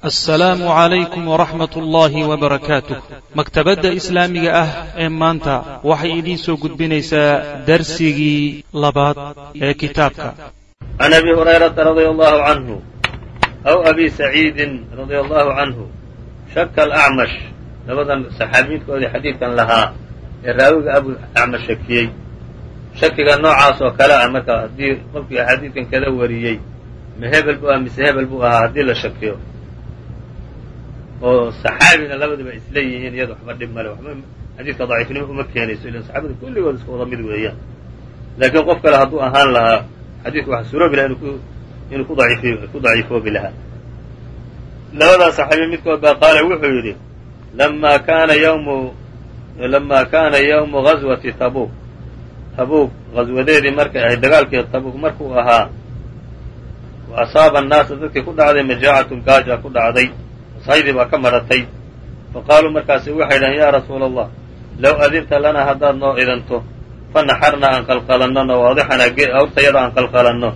assalaamu calaykum waraxmat ullaahi wabarakaatuh maktabadda islaamiga ah ee maanta waxay idiin soo gudbinaysaa darsigii labaad ee kitaabka. Can abi hurayrata radia allahu canhu aw abi saciidin radia allahu canhu shaka alacmash labadan saxaabiyiinkoodii xadiidkan lahaa ee raawiga abu acmash shakiyey. Shakiga noocaas oo kale ah marka haddii qofkii xadiidkan kada wariyey ma hebel buu ah mise hebel buu ahaa haddii la shakiyo oo saxaabina labadaba isla yihiin iyada waxba dhib male waxba xadiidka daciifnimo uma keenayso ilan saxaabada kulligood iska wada mid weeyaan. Laakiin qof kale hadduu ahaan lahaa xadiidku waxa suroobi laha inuu ku daciifoobi lahaa. Labadaa saxaabiya midkood baa qaala wuxuu yidhi lama kaana ywmu lama kaana ywmu gazwati tabuuk. Tabuuk gaswadeedii markay ahayd dagaalkii tabuuk markuu ahaa wa asaaba annaasa dadkii ku dhacday majaacatun gaaja ku dhacday saydii baa ka maratay. Faqaaluu markaasi waxay dhahen yaa rasuula allah low adinta lanaa haddaad noo idanto fanaxarnaa aan qalqalanno nawaadixanaa awrtayada aan qalqalanno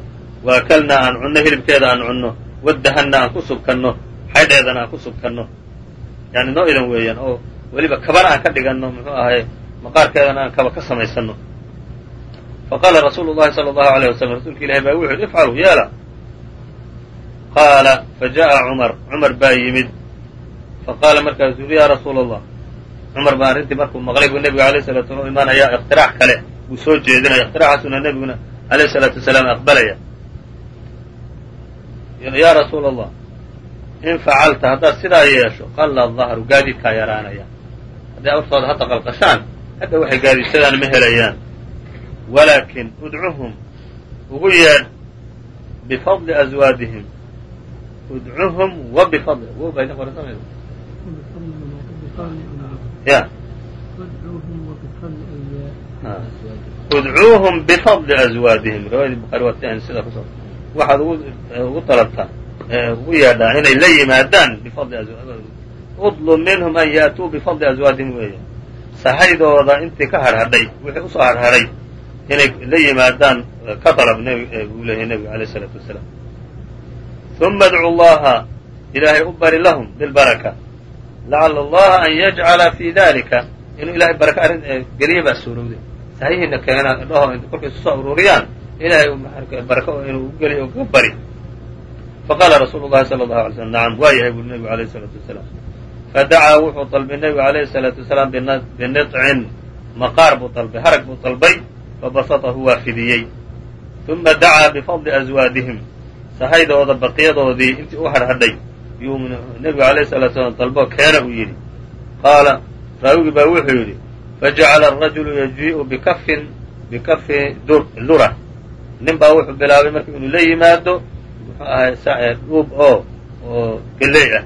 waakalnaa aan cunno hilibkeeda aan cunno waddahanna aan ku subkanno xaydheedana aan ku subkanno. Yani noo idan weeyaan oo weliba kabana aan ka dhiganno muxuu ahay maqaarkeedana aan kaba ka samaysanno faqaala rasuulu llahi sala allahu aleyh wasalam rasuulka ilahi baa wuxu yidhi ifcaluu yeela qaala fajaءa cumar cumar baa yimid faqaala markaasuu yidhi yaa rasuula allah cumar baa arrintii markuu maqlay buu nebiga alayh salatu salam imaanaya ikhtirax kale buu soo jeedinaya ikhtiraxaasuna nebiguna alayh salaatu wasalaam aqbalaya yaa rasuula allah in facalta haddaad sidaa yeesho qalla dahru gaadiidkaa yaraanaya hadday awrtooda hadda qalqashaan hadda waxay gaadiidsadaan ma helayaan walaakin udcuhum ugu yeedh bifadli aswaadihim udcuhum wa bifadli. Wow baa idin qoran samaysa ya. Udcuuhum bifadli aswaadihim riwaayadii bukhari waa ti sida kuso waxaad ugu dalabtaa ugu yeedhaa inay la yimaadaan bifadli udlub minhum an ya'tuu bifadli aswaadihim weeya. Sahaydooda intii ka harhadhay wixii u soo harhadhay inay la yimaadaan ka dalab buu leeyahay nebiga alayh isalaatu uma adcu llaha ilaahay u bari lahum bilbaraka lacala allaha an yajcala fi dalika inuu ilahay baraka arrin geliya baa suurowday sahihiina keena dhaho kolkay isu soo ururiyaan ilahay baraka inuu u geliyo uga bari faqaala rasuulu llahi sala allahu alay slm nacam waa yahay buri nebigu alayh isalaatu wasalaam fadacaa wuxuu dalbay nebigu alayhi salaatu wasalaam binicin maqaar buu dalbay harag buu dalbay fabasatahu waa fidiyey uma dacaa bifadli aswaadihim sahaydooda baqiyadoodii intii u harhadhay yuu nebigu alayh salatu slam dalbo keena uu yidhi. Qaala raawigii baa wuxuu yidhi fajacala arajulu yajii'u bikafin bikafi lura nin baa wuxuu bilaabay marka inuu la yimaado muxuu ahay dhuub oo oo geley ah.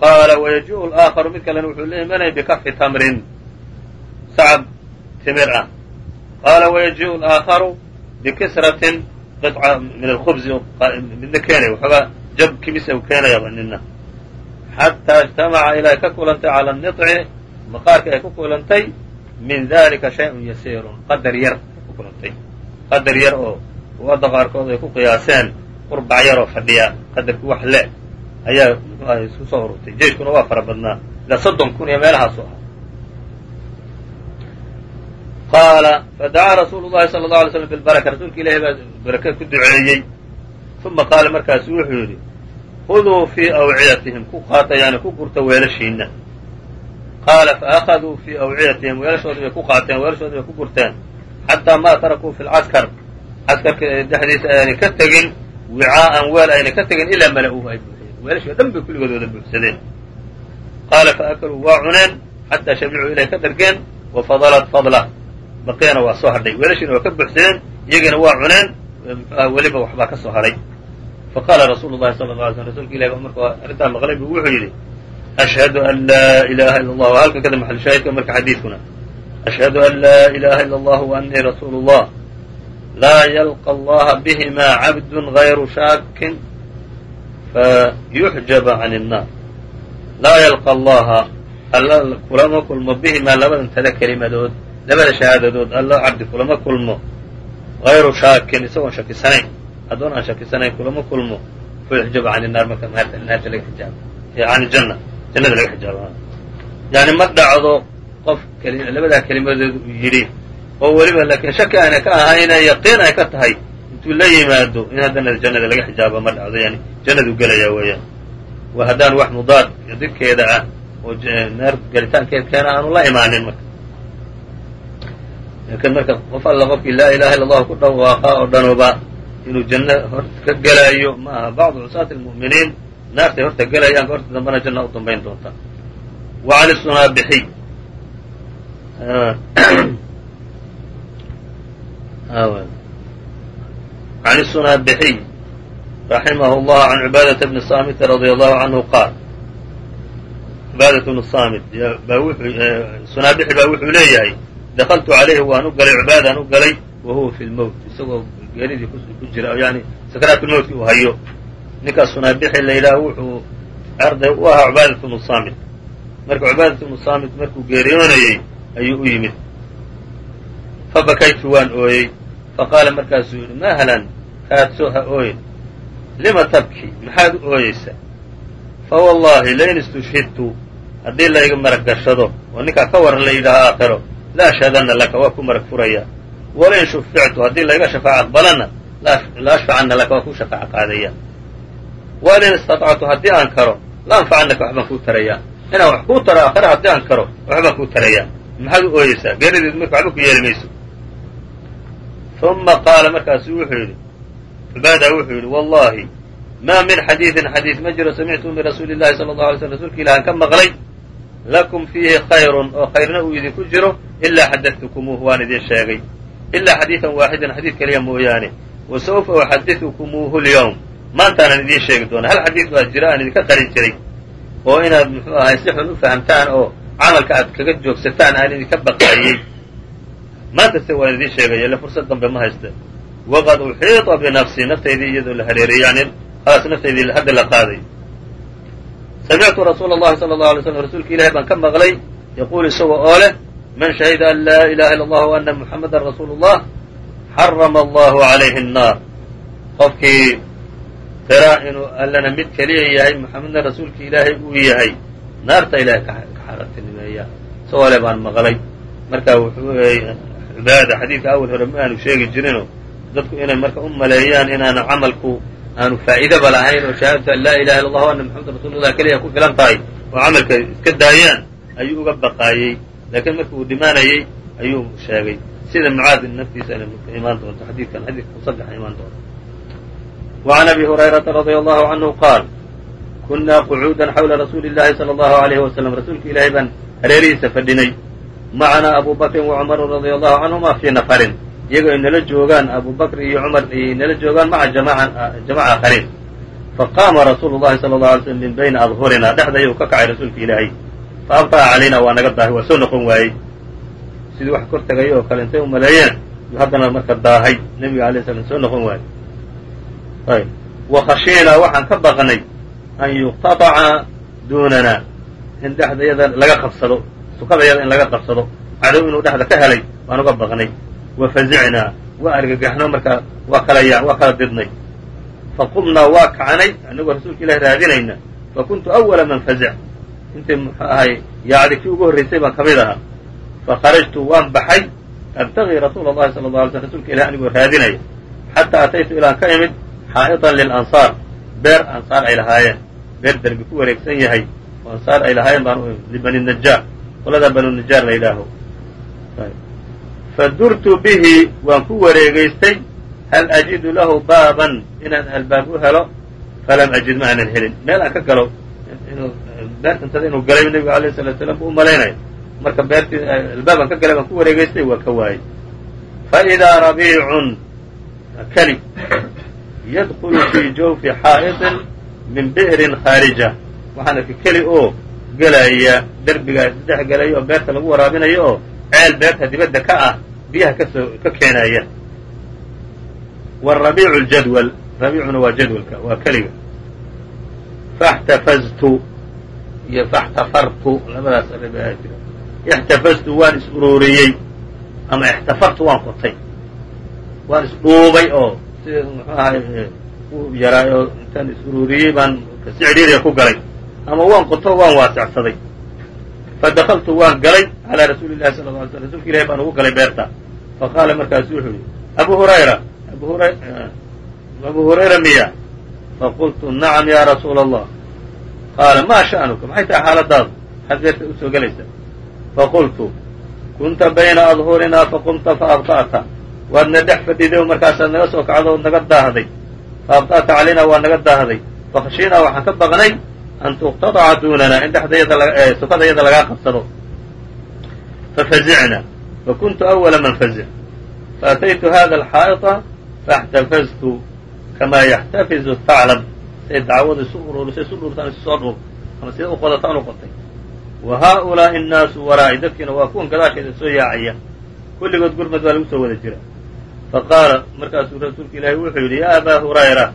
Qaala wayajii'u alaakharu mid kalena wuxuu la imanaya bikafi tamrin. Sacab timir ah. Qaala wayajii'u alaakharu bikisratin qaطca min alkhubzi midna keenaya waxoogaa jab kimis u keenayaba nina xataa ijtamaca ilaa ay ka kulantay cala aniطci maqaarka ay ku kulantay min dalika shay-un yasiirun qadar yar ay ku kulantay qadar yar oo uwadda qaarkood ay ku qiyaaseen qurbac yar oo fadhiya qadarku wax le ayaa muxu ahay soo ururtay jeeshkuna waa fara badnaa ilaa soddon kun iyo meelahaasuu ah qaala fadacaa rasuulu llahi sala allau alay slam bilbaraka rasuulka ilahi baa barake ku duceeyey uma qaala markaasu wuxuu yidhi khuduu fii awciyatihim ku qaata yani ku gurta weelashiina qaala faأkhaduu fii awciyatihim weelashoodii bay ku qaateen weelashoodii bay ku gurteen xataa ma tarakuu fi lcaskar caskarka dhexdiisa aynay ka tegin wicaa'an weel aynay ka tegin ilaa mala-uuhu ay buuxiyeen weelashii o dhan bay kulligood wada buuxsadeen qaala faakaluu waa cuneen xataa shabicuu ilay ka dhargeen wafadalat fadla baqiyana waa soo hadhay. Weelashiina waa ka buuxsadeen iyagiina waa cuneen. Weliba waxbaa ka soo hadhay. Faqaala rasuulu llahi sala la alay slm rsulka ilahi ba markuu arrintaa maqlay buu wuxuu yidhi ashhadu an laa ilaha illa allah halkan kada maxal shaahidka marka xadiidkuna. Ashhadu an laa ilaha illa allah wa annii rasuulu llah laa yalqa allaha bihima cabdu gayru shaakin fayuxjaba can الnaar laa yalqa allaha alla kulama kulmo bihimaa labadan tada kelimadood labada shahaadadood alla cabdi kulama kulmo. Hayru shaakin isagoon shakisanayn. Addoon aan shakisanayn kulama kulmo. Fayuxjabu can naar marka naarta laga xijaabo. Can janna jannada laga xijaabo. Yani ma dhacdo qof labadaa kelimadood uu yidhi oo weliba laakiin shaki aanay ka ahayne yaqiin ay ka tahay intuu la yimaado in haddana jannada laga xijaabo ma dhacdo yani jannaduu gelaya weeyaan. Waa haddaan wax mudaad didkeeda ah oo naar gelitaankeed keena aanu la imaanin marka laakiin marka qof alla qofkii laa ilaha illa allahu ku dhawaaqa oo dhanuba inuu janno horta ka gelaayo maaha bacdu cusaati lmu'miniin naartay horta gelayaan horta dambena janna u dambayn doonta. Wa cani sunaabixiy ah. can sunaabixiy raximah llah can cibaadata bni samit radia allahu canhu qaal. Cibaadatu bn saamit baa wuxuu eh, sunaabixi baa wuxuu leeyahay dakltu calayhi waan u galay cibaadaan u galay wa huwa fi lmowt isagoo geeridii ku jira yani sakaraatulmowtki uu hayo ninkaas sunaabixi la yidhaah wuxuu arday u ahaa cubaadat bnu marka cubaadatu bnu markuu geeriyoonayay ayuu u yimid fabakaytu waan ooyey faqaala markaasuu yidhi mahlan kaadso ha ooyin lima tabki maxaad u ooyeysaa fawallahi lain istushhidtu haddii layga marag gashado oo ninkaa ka waran la yidhaaho aakhiro la ashhadanna laka waa ku marag furaya walain shufictu haddii layga shafaaca aqbalanna la ashfacanna laka waa ku shafaaca qaadaya. Walain istatactu haddii aan karo la anfacannaka waxbaan kuu tarayaa inaan wax kuu taro aakhiro haddii aan karo waxbaan kuu tarayaa maxaad u ooyeysaa? Geerideed marka waxba ku yeeli mayso. Uma qaala markaasu wuxuu yidhi cubaada wuxuu yidhi wallahi maa min xadiidin xadiid ma jiro samictu min rasuuli llahi sala allahu alay slm rasuulka ilahan ka maqlay lakum fiihi khayrun oo khayrna uu idinku jiro ilaa xadadtukumuuhu waan idin sheegay. Ilaa xadiidan waaxidan xadiid keliya mooyaane. Wa saufa uxadidukumuuhu lyowm maantaanan idiin sheegi doonaa. Hal xadiid baa jira aan idinka qarin jiray. Oo inaad muxuu ahay si xun u fahamtaan oo camalka aad kaga joogsataan aan idinka baqaayey maanta se waan idiin sheegaya ille fursad dambe ma haysta waqad uxiiطa binafsii naftaydii iyadoo la hareeriyey yani khalaas naftaydii hadda la qaaday samictu rasuula اllahi salى اlahu alay slm rasuulka ilahi baan ka maqlay yaquul isagoo oo leh man shahida an laa ilaha illa allah وana muxamadan rasuulu اllah xarama allahu عalayhi الnaar qofkii qira inuu allana mid keliya yahay muxamedna rasuulka ilaahay uu yahay naarta ilahay ka xaaraantinimeeya isagoo le baan maqlay marka wuxuu cibaada xadiidka awal hore ma aanu sheegi jirino dadku inay marka u maleeyaan inaanu camalku aanu faa'iidaba lahayn oo shahaadatu an laa ilaha illa allah ana maxameda rasuulullah keliya ku filan tahay oo camalka iska daayaan ayuu uga baqaayey laakiin marki uu dhimaanayey ayuu sheegay sida mucaad naftiisa inay imaan doonto xadiidkan xadiidka saddexa imaan doonto وعn abi هurayrata radي allahu canhu qaal kunaa qucuudan xawla rasuuli اllahi salى اllahu عalayhi waslm rasuulka ilaahay baan hareerihiisa fadhinay macanaa abu bakrin وacmaru radي allahu canهuma fii nafarin iyagoo ay nala joogaan abubakr iyo cumar ay nala joogaan maca jamaca aakhariin faqaama rasuulu llahi sala allau alay slm min bayni dhexda dhexdayuu ka kacay rasuulka ilaahay. Fa abta'a calayna waa naga daahay waa soo noqon waayey. Sidii wax kor tagay oo kale intay u maleeyeen yuu haddana marka daahay nebiga alay slam soo noqon waayey. Ayb. Wa khashiinaa waxaan ka baqnay an yuqtataca duunana in dhexda dhexdayada laga qabsado sukadayada in laga qabsado. Cadow inuu dhexda ka helay baan uga baqnay wa fazicnaa waa argagaxno markaa waa kala waa kala didnay faqumnaa waa kacnay. Anagoo rasuulka ilahi raadinayna. Fa kuntu awala man fazic intii muxuu ahay yaacdi kii ugu horraysay baan ka mid ahaa. Fakharajtu waan baxay. Abtagii rasuula allahi sala la alay slm rsulka ilahi anigoo raadinaya xataa ataytu ilaan ka imid xaa'iطan lilansaar beer ansaar ay lahaayeen. Beer derbi ku wareegsan yahay. Oo ansaar ay lahaayeen baan u imid libani najaar qoladaa banu najaar la yidhaaho fadurtu bihi waan ku wareegaystay hal ajidu lahu baaban inaan albaab u helo falam ajid ma aanan helin meel aan ka galo beertantada inuu galay nebigu alayh salatu slam buu u malaynaya marka beertii albaabaan ka galay baan ku wareegaystay waa ka waayey faidaa rabiicun keli yadkulu fii jawfi xaa'iطin min bi'rin khaarija waxaan arkay keli oo gelaya derbigaas dhex gelaya oo beerta lagu waraabinayo oo ceel beerta dibadda ka ah biyaha ka soo ka keenaya. Warabiicu ljadwal rabiicuna waa jadwalka waa keliga. Faxtafaztu iyo faxtafartu labadaas araba jira ixtafaztu waan is ururiyey ama ixtafartu waan qotay. Waan isdhuubay oo sida muxuu ahay u yaraa oo intaan is-ururiyey baan si cidhiiriya ku galay. Ama waan qoto waan waasicsaday fadakaltu waan galay calaa rasuuli llahi sala lla alay slam rsulka ilahi baan ugu galay beerta faqaala markaasu wuxuu yihi abu hurayra abu hurayra miya faqultu nacam ya rasuula allah qaala maa sha'nuka maxay tahay xaaladaadu maxaad beerta u soo gelaysaa faqultu kunta bayna adhurinaa faqumta faabطa'ta waadna dhex fadhiday oo markaasaad naga soo kacdo ood naga daahday faabطa'ta calaynaa waa naga daahday fakhshiinaa waxaan ka baqnay an tuqtadaca duunana in dhexdayada sukadayada lagaa qabsado fafazicna fakuntu awala man fazic faataytu hada alxaa'iطa faاxtafaztu kamaa yaxtafizu thaclab siday dacwadu isu ururisay isu dhurtaan isu soo dhuur ama sida u qodataan u qotay wa haaulaa'i annaasu waraa'i dadkiina waa kuwan gadaasheeda soo yaacaya kulligood gurmad baa lagu soo wada jira faqaala markaasuu rasuulka ilaahi wuxuu yidhi ya abaa hurayra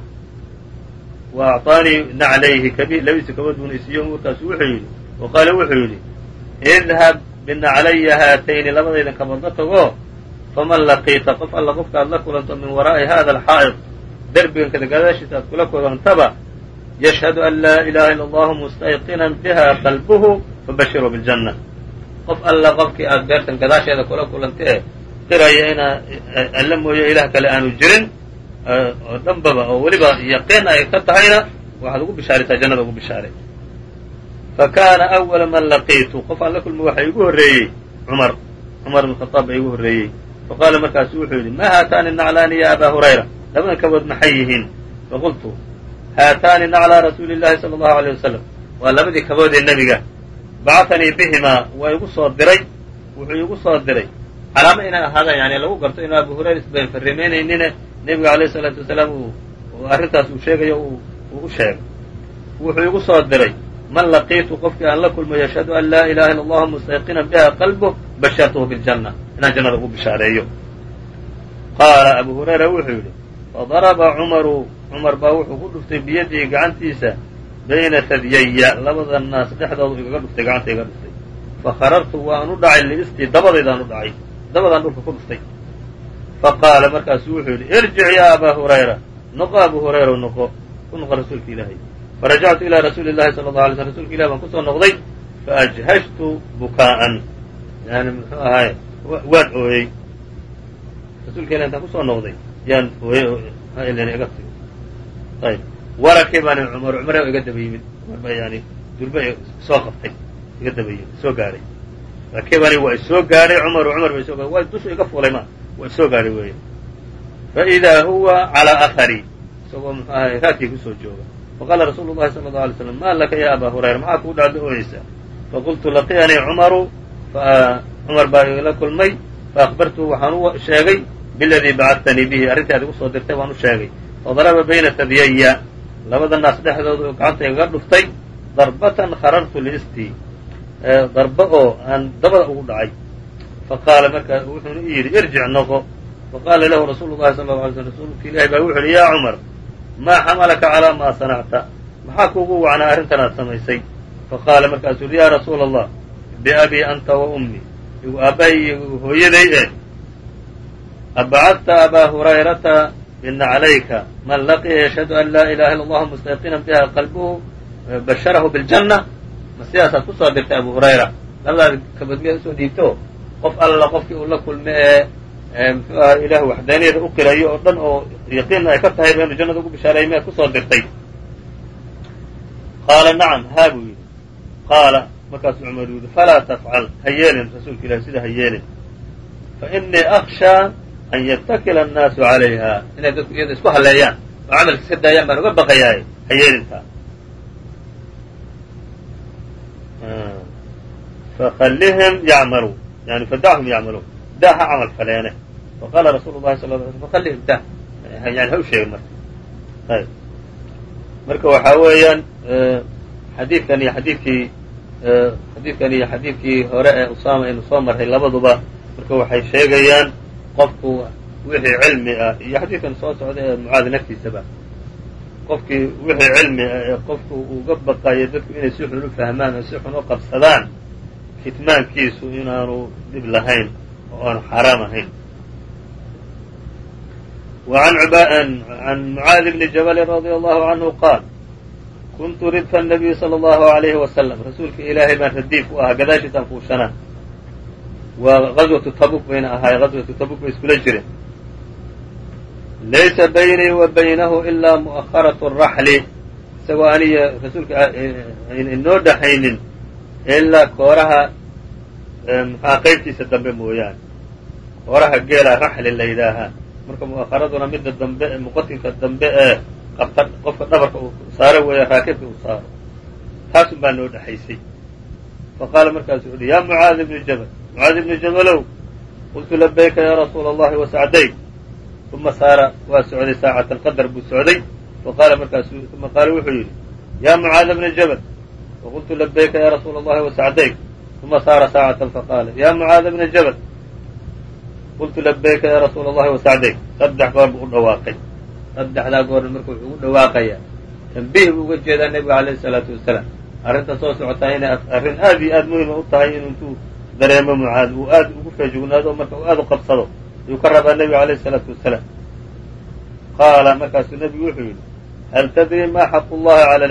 wa acطaanii naclayhi labadiisa kabood buuna isiiyo wuxuu yidhi wa qaala wuxuu yidhi idhab binaclaya haatayni labadaydan kabood la tago faman laqiita qof alla qofka aad la kulanto min waraa'i hada alxaa'id derbigan gadaashiisa aad kula kulantaba yashhadu an laa ilaha illa allahu mustayqinan biha qalbuhu fabashiruu biljanna qof alla qofkii aad beertan gadaasheeda kula kulanta ee qiraya inaa alla mooyo ilaah kale aanu jirin oo dhanbaba oo weliba yaqiin ay ka tahayna waxaad ugu bishaaraysaa jannada ugu bishaaray. Fa kaana awala man laqiitu qof aan la kulma waxa igu horreeyey cumar cumar bn khaaab baa igu horreeyey. Faqaala markaasu wuxuu yidhi ma haataani naclaani ya abaa hurayra? Labadan kabood maxay yihiin? Faqultu haataani naclaa rasuuli llahi sala allahu aleyh wasalam waa labadii kaboodee nebiga bacatanii bihimaa waa igu soo diray wuxuu igu soo diray. Calaamo inay ahaadaan yani lagu garto inuu abu hurayra isbayn farrimaynaynin nebiga alayh salaatu wasalaam arrintaas uu sheegayo uu u sheegay. Wuxuu igu soo diray man laqiitu qofkii aan la kulmo yashhadu an laa ilaha illa allahu mustayqinan biha qalbuh bashartuhu biljanna inaan jannada ugu bishaareeyo. Qaala abu hurayra wuxuu yidhi fadaraba cumaru. Cumar baa wuxuu ku dhuftay biyadihi gacantiisa bayna hadyaya labada naas dhexdoodu igaga dhuftay gacanta iga dhuftay. Fakharartu waan u dhacay liistii dabadaydaan u dhacay. Dabadaan dhulka ku dhuftay faqaala markaasu wuxuu yidhi irjic yaa abaa hurayra noqo abu hurayra noqo ku noqo rasuulka ilaahay farajactu ilaa rasuuli llahi sala allau alay slm rsulka ilahi baan ku soo noqday faajhajtu bukaa'an yani muxuu ahaaye waan ooyey rasuulka ilah intaan ku soo noqday yaan ooyey iga tigi ayb warakii cumar cumar iga daba yimid cumar baa yani durba soo qabtay iga daba yimid soo gaadhay rakibani waa isoo gaadhay cumar cumar ba isoo gaadhay waa dushu iga fuulay ma waa isoo gaadhay weeye faidaa huwa calaa ahari isagoo muxuu ahay raadkii ku soo jooga. Faqaala rasuulu llahi sala allau alay slam ma laka ya abaa hurayra? Maxaa kuu dhacda ooyeysaa faqultu laqiyanii cumaru. Cumar baa igala kulmay. Faakbartuhu waxaan u sheegay biladii bacadtanii bihi. Arrintii ad igu soo dirtay waan u sheegay. Fadaraba bayna tadyaya labada naas dhexdooda oo gacanta igaga dhuftay darbatan kharartu liistii darba oo aan dabada ugu dhacay faqaala markaa wuxuuna i yidhi irjic noqo faqaala lahu rasuulu llahi sala lla alay slm rasuulka ilahi baa wuxu uhi yaa cumar maa xamalaka calaa maa sanacta maxaa kuugu wacnaa arrintan aad samaysay faqaala markaasuu yidhi yaa rasuula allah biabii anta wa ummi igu aabbahay iyo hooyaday eh abacadta abaa hurayrata binaclayka man laqiya yashhadu an laa ilaha illa allahu mustayqinan biha qalbuhu basharahu biljanna ma sidaasaad ku soo dirtay abu hurayra labadaad kabood miyaad u soo dhiibto qof alla qofkii uu la kulme ee muxuu aha ilaah waxdaaniyada u qirayo oo dhan oo yaqiinna ay ka tahay ba inu jannada ugu bishaareeyay miyaad ku soo dirtay. Qaala nacam haa buu yidhi. Qaala markaasuu cumar yidhi falaa tafcal ha yeelin rasuulka ilahi sida ha yeelin. Fa inii akhshaa an yatakila annaasu calayha. Inay dadku iyada isku halleeyaan oo camalka iska daayaan baan uga baqayaaye ha yeelintaa fakhallihim yacmaluu yani fadachum yacmaluun daa ha camal faleene faqaala rasuulu llahi sal ly slm fakhallihim da yani ha u sheegin marka ayb marka waxaa weeyaan xadiidkan iyo xadiidkii xadiidkan iyo xadiidkii hore ee usaama aynu soo marray labaduba marka waxay sheegayaan qofku wixii cilmi ah iyo xadiidkan soo socda ee mucaad naftiisaba qofkii wixii cilmi ah ee qofku uga baqayo dadku inay si xun u fahmaan oo si xun qabsadaan kitmaankiisu inaanu dhib lahayn oo aanu xaaraam ahayn عن معاذ بن جبل رضي الله عنه قال كنت ردف النبي صلى الله عليه وسلم rasuulka ilaahay baan radiif u ahaa gadaashiisaan fuushanaa waa غaزوaةu tabuk bayna ahaay غaزوaةu tabuk bay iskula jireen laysa baynii wa baynahu ilaa muؤaharaة الraxli isagoo aniya rasuulka inoo dhaxaynin ilaa kooraha mxaa qaybtiisa dambe mooyaane kooraha geela raxli la yidhaahaa marka mu'aharaduna midda dambe muqatilka dambe ee qabta qofka dhabarka uu saaro weeye raakibka uu saaro taasun baa noo dhexaysay fa qaala markaasu uhi yaa mucaad ibni jabal mucaad ibni jabalow qultu labayka yaa rasuula allahi wasacdayk uma saara waa socday saacatan qadar buu socday faqaala markaasu uma qaala wuxuu yidhi yaa mucaada bna jabal faqultu labayka yaa rasuula allahi wasacdayk uma saara saacatan faqaala yaa mucaada bna jabal qultu labayka yaa rasuula allahi wasacdayk saddex goor buu u dhawaaqay saddexdaa goorna marka wuxuu ugu dhawaaqayaa tambiih buu uga jeedaa nebiga alayhi isalaatu wasalaam arrinta soo socotaa inay arrin aad iyo aad muhima u tahay in intuu dareemo mucaad uu aad ugu feejignaado marka uu aad u qabsado ayuu ka rabaa nebiga alayhi isalaatu wasalaam qaala markaasuu nebigu wuxuu yidhi hal tadri ma xaqu llahi cala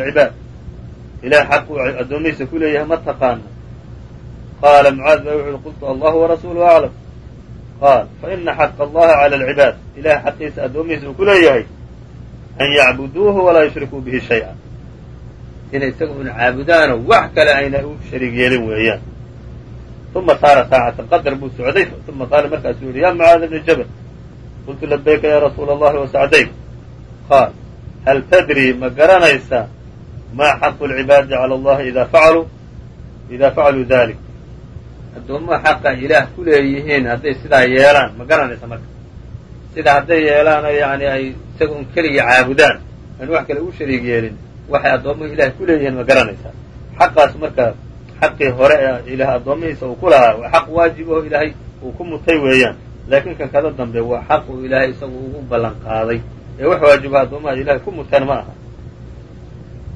alcibaad ilahay xaquu addoomihiisa ku leeyahay ma taqaana qaala mucaad baa wuxu uhi qultu allahu warasuuluhu aclam qaal faina xaqa allahi cala alcibaad ilahay xaqiisa addoomihiisa uu ku leeyahay an yacbuduuhu walaa yushrikuu bihi shay-a inay isaga una caabudaano wax kale ayna u shariig yeelin weeyaan uma saara saacatan qadar buu socday uma qaala markaasuu yihi ya mucaad bni jabal qultu labayka ya rasuula allahi wasacdayk qaal hal tadri ma garanaysaa maa xaqu lcibaadi cala allahi ida facaluu idaa facaluu dalik addoommaha xaqa ilaah ku leeyihiin hadday sidaa yeelaan ma garanaysa marka sida hadday yeelaan oo yani ay isaga un keliga caabudaan aan wax kale u shariig yeelin waxay addoommuhu ilaah ku leeyihiin ma garanaysaa xaqaas marka xaqii hore ee ilaah addoomihiisa uu ku lahaa waa xaq waajib oo ilaahay uu ku mutay weeyaan laakiin kan kada dambe waa xaq uu ilaahay isagu ugu ballan ee wax waajiba addoomaha ilahay ku muteen ma aha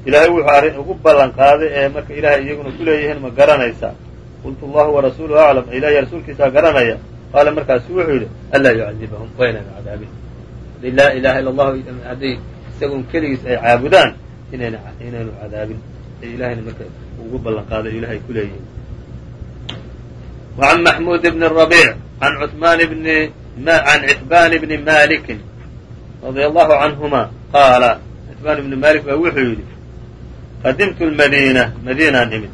ilaahay wuxuu arrin ugu ballan qaaday ee marka ilaahay iyaguna ku leeyihiin ma garanaysaa qultu allahu warasuuluhu aclam ilahiy rasuulkiisaa garanaya qaala markaasu wuxuu yidhi anlaa yucadibahum waynanu cadaabin hadday laa ilaha illa allahu hadday isagun keligiis ay caabudaan inayna inaynu cadaabin ee ilahayna marka ugu ballan qaaday ilahay ku leeyihiin وعn maxmud bn الربيع عn cثman bn عn cتbاn bni maliki radي allahu canهuma qaala cتbaan bni malik baa wuxuu yidhi qadimtu اlmadina madiinaan imid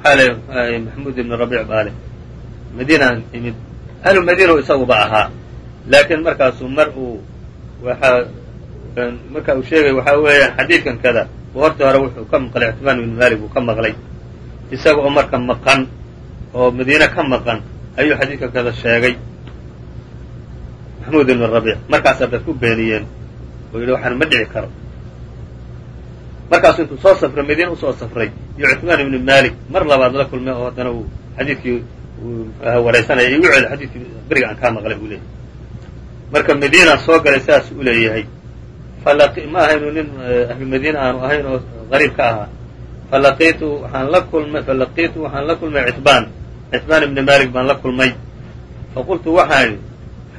maxaa maxmud ibn rabic baa leh madiinaan imid ahlu madiina isaguba ahaa laakiin markaasuu mar uu waxa marka uu sheegay waxaa weeya xadiidkan kada u horta hore wuxuu ka maqlay ctbaan ibn malik uu ka maqlay isaga oo marka maqan oo madiine ka maqan ayuu xadiidka kada sheegay maxmuud ibn rabic markaasaa dad ku beeniyeen oo yidhi ma dhici karo markaasu intuu soo safray madiine u soo safray iyo cثmaan ibni malik mar labaad la kulmay oo haddana uu xadiidkii waraysanaya igu celi xadiidkii beriga aan kaa maqlay buu leeyahay. Marka madiinaan soo galay sidaas u leeyahay ma ahaynu nin ahlu madiine aanu ahayn oo qariib ka ahaa. Falaqiitu waxaan la kulmay falaqiitu waxaan la kulmay citbaan citbaan ibni malik baan la kulmay. Faqultu waxaan idhi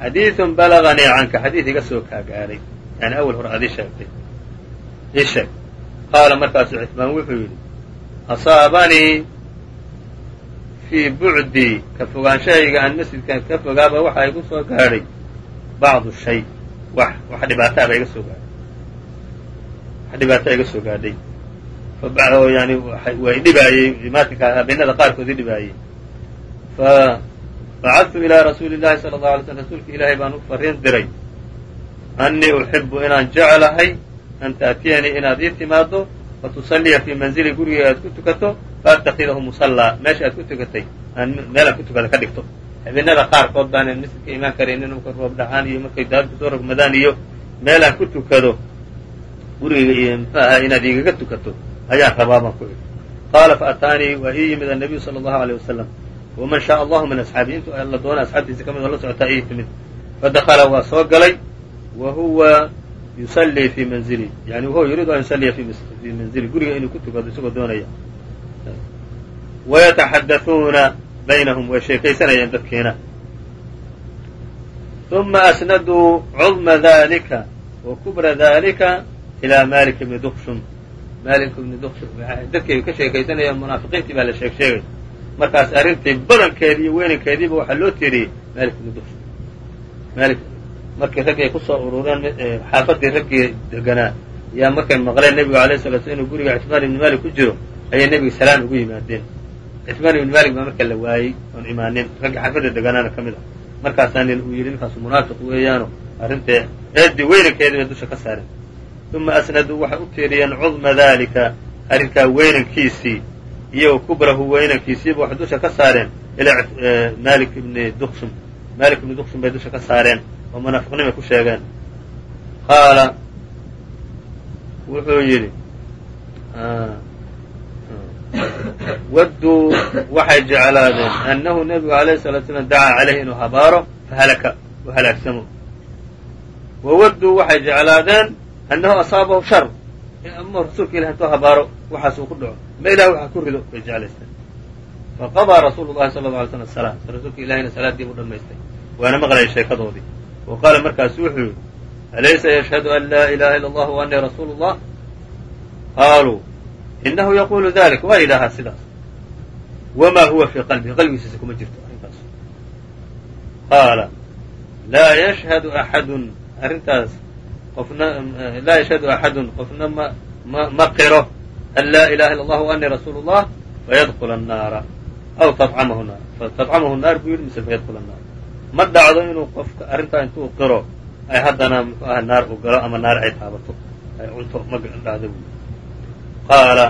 xadiidun balaganii canka xadiid iga soo kaagaaday yani awal hore ad ii sheegtay ii sheeg qaala markaasu citbaan wuxuu yidhi asaabanii fii bucdii ka fogaanshahayga aan masjidkan ka fogaaba waxaa igu soo gaadhay bacdu shay wax wax dhibaataaba iga soo gaadhay wax dhibaataa iga soo gaadhay yani waa idhibaayey maatinka habeenada qaarkood idhibaayey fa bacadtu ilaa rasuuli llahi sala allahu alay slm rasuulka ilaahay baan u fariin diray. Annii uxibu inaan jeclahay an taatiyanii inaad ii timaado fatusaliya fii manzili guriga aad ku tukato faatakidahu musallaa meesha aad ku tukatay aan meelaan ku tukada ka dhigto habeenada qaarkood baanan masjidka imaan karaynin markay roob dhacaan iyo markay daadku soo rogmadaan iyo meelaan ku tukado guriga iyo muxuu inaad igaga tukato ayaan rabaa baan ku idhi qaala faataanii waa ii yimid annabiyu sala allahu aleyh wasalam waman shaaa allahu min asxaabii intuu alla doona asxaabtiisa ka mid oo la socotaa ii timid fadakala waa soo galay wa huwa yusallii fii manzili. Yani wahuwa yuriidu an yusalliya fii manzili. Guriga inuu ku tukado isagoo doonaya. Wayataxaddathuuna baynahum way sheekaysanayeen dadkiina ثuma asnaduu cudma dalika wa kubra dalika ilaa malik bni dukshum malik bni dukshum dadkay ka sheekaysanayaan munaafiqiintii baa la sheeg sheegay markaas arrintii badankeedii iyo weynankeediiba waxaa loo tiiriyey malik bni dukshum malik markii raggii ay ku soo urureen xaafadii raggii deganaa. Yaa markay maqleen nebiga alayh sala slam inuu guriga citmaan ibni malik ku jiro ayay nebiga salaan ugu yimaadeen. Citmaan ibni malik baa marka la waayey oon imaanin raggii xaafadda deganaana ka mid ah. Markaasaa nin uu yidhi ninkaasu munaafiq weeyaano arrintee eeddii weynankeedii bay dusha ka saareen uma asnaduu waxay u tiiriyeen cudma dalika arrinkaa weynankiisii iyo kubrahu weynankiisiiba waxay dusha ka saareen ilaa malik ibni duqsum. Malik ibni duqsum bay dusha ka saareen oo munaafiqnimay ku sheegeen qaala wuxuu yidhi wadduu waxay jeclaadeen annahu nebigu alayhi salatu slam dacaa calayhi inuu habaaro fahalaka u halaagsamo. Wa wadduu waxay jeclaadeen annahu asaabahu shar ama rasuulka ilahi intuu habaaro waxaas uu ku dhaco. Ma ilahi waxa ku rido bay jeclaysteen. Faqadaa rasuulu llahi sala lla alay slam salaa rasuulka ilahina salaadii buu dhammaystay waana maqlayay sheekadoodii wa qaala markaasu wuxuu yidhi alaysa yashhadu an laa ilaha illa allah wa annii rasuulu llah qaaluu inahu yaqulu dalik waa yidhaahaa sidaas wma huwa fii qalbihi qalbigiisisa kuma jirto arrintaas qaala laa yashhadu axadun arrintaas qofna laa yashhadu axadun qofna ma ma ma qiro an laa ilaha illa allah wa annii rasuulu llah fayadkula annaara aw tacamahu naar tadcamahu naar buu yidhi mise fayadkula annaar ma dhacdo inuu qofka arrintaa intuu qiro ay haddana muxuu aha naar u galo ama naar ay taabato ay cunto ma dhacdo buu qaala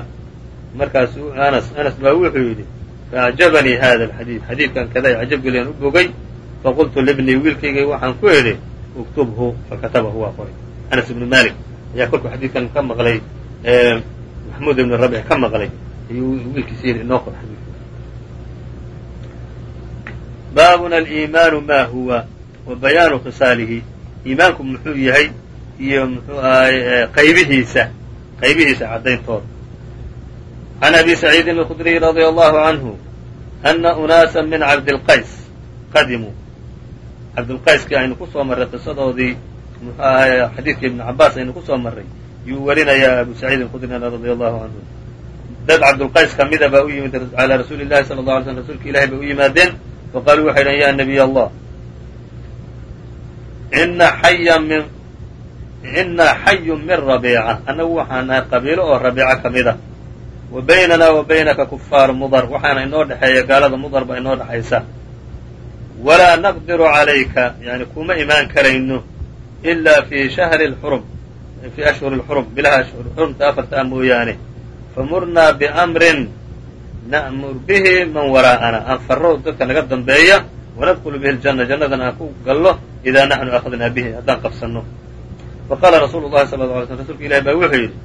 markaasu anas anas baa wuxuu yidhi faacjabanii hada alxadiid. Xadiidkan kaday cajab geliyaan u bogay. Faqultu libnii wiilkaygay waxaan ku idhi uktubhu fakatabahu waa qoray. Anas ibnu malik ayaa kolkuu xadiidkan ka maqlay maxmuud ibnu rabic ka maqlay ayuu wiilkiisa yidhi inoo qor xadiidka baabuna aliimaanu ma huwa wa bayaanu khisaalihi iimaanku muxuu yahay iyo muxuu ahay qaybihiisa qaybihiisa caddayntooda can abi saciidin alkhudriy radia allahu canhu ana unaasa min cabdilqays qadimuu cabdilqayskii aynu ku soo marray qisadoodii muxuu ahay xadiidkii ibnu cabaas aynu ku soo marray yuu werinayaa abu saciid alkhudrina radia allahu canhu dad cabdulqays ka baa u yimid calaa rasuuli llahi sala la alay slm rasuulka ilahay bay u yimaadeen faqaaluu waxay dhaheen ya nabiy allah ina xayan min inaa xayun min rabiica annagu waxaan nahay qabiilo oo rabiica ka mid a wa baynanaa wa baynaka kufaar mudar waxaana inoo dhexeeya gaalada mudar ba inoo dhexaysa walaa naqdiru calayka yani kuma imaan karayno ilaa fii shahri lxurum fii ashhuri lxurum bilaha ashhur xurumta afarta mooyaane famurnaa biamrin na'mur bihi man waraa'ana aan farro dadka naga dambeeya wanadkulu bihi ljanna jannadan aan ku gallo idaa naxnu akhadnaa bihi haddaan qabsanno. Faqaala rasuulu llahi sala lla alay slm rsulka ilahi baa wuxuu yidhi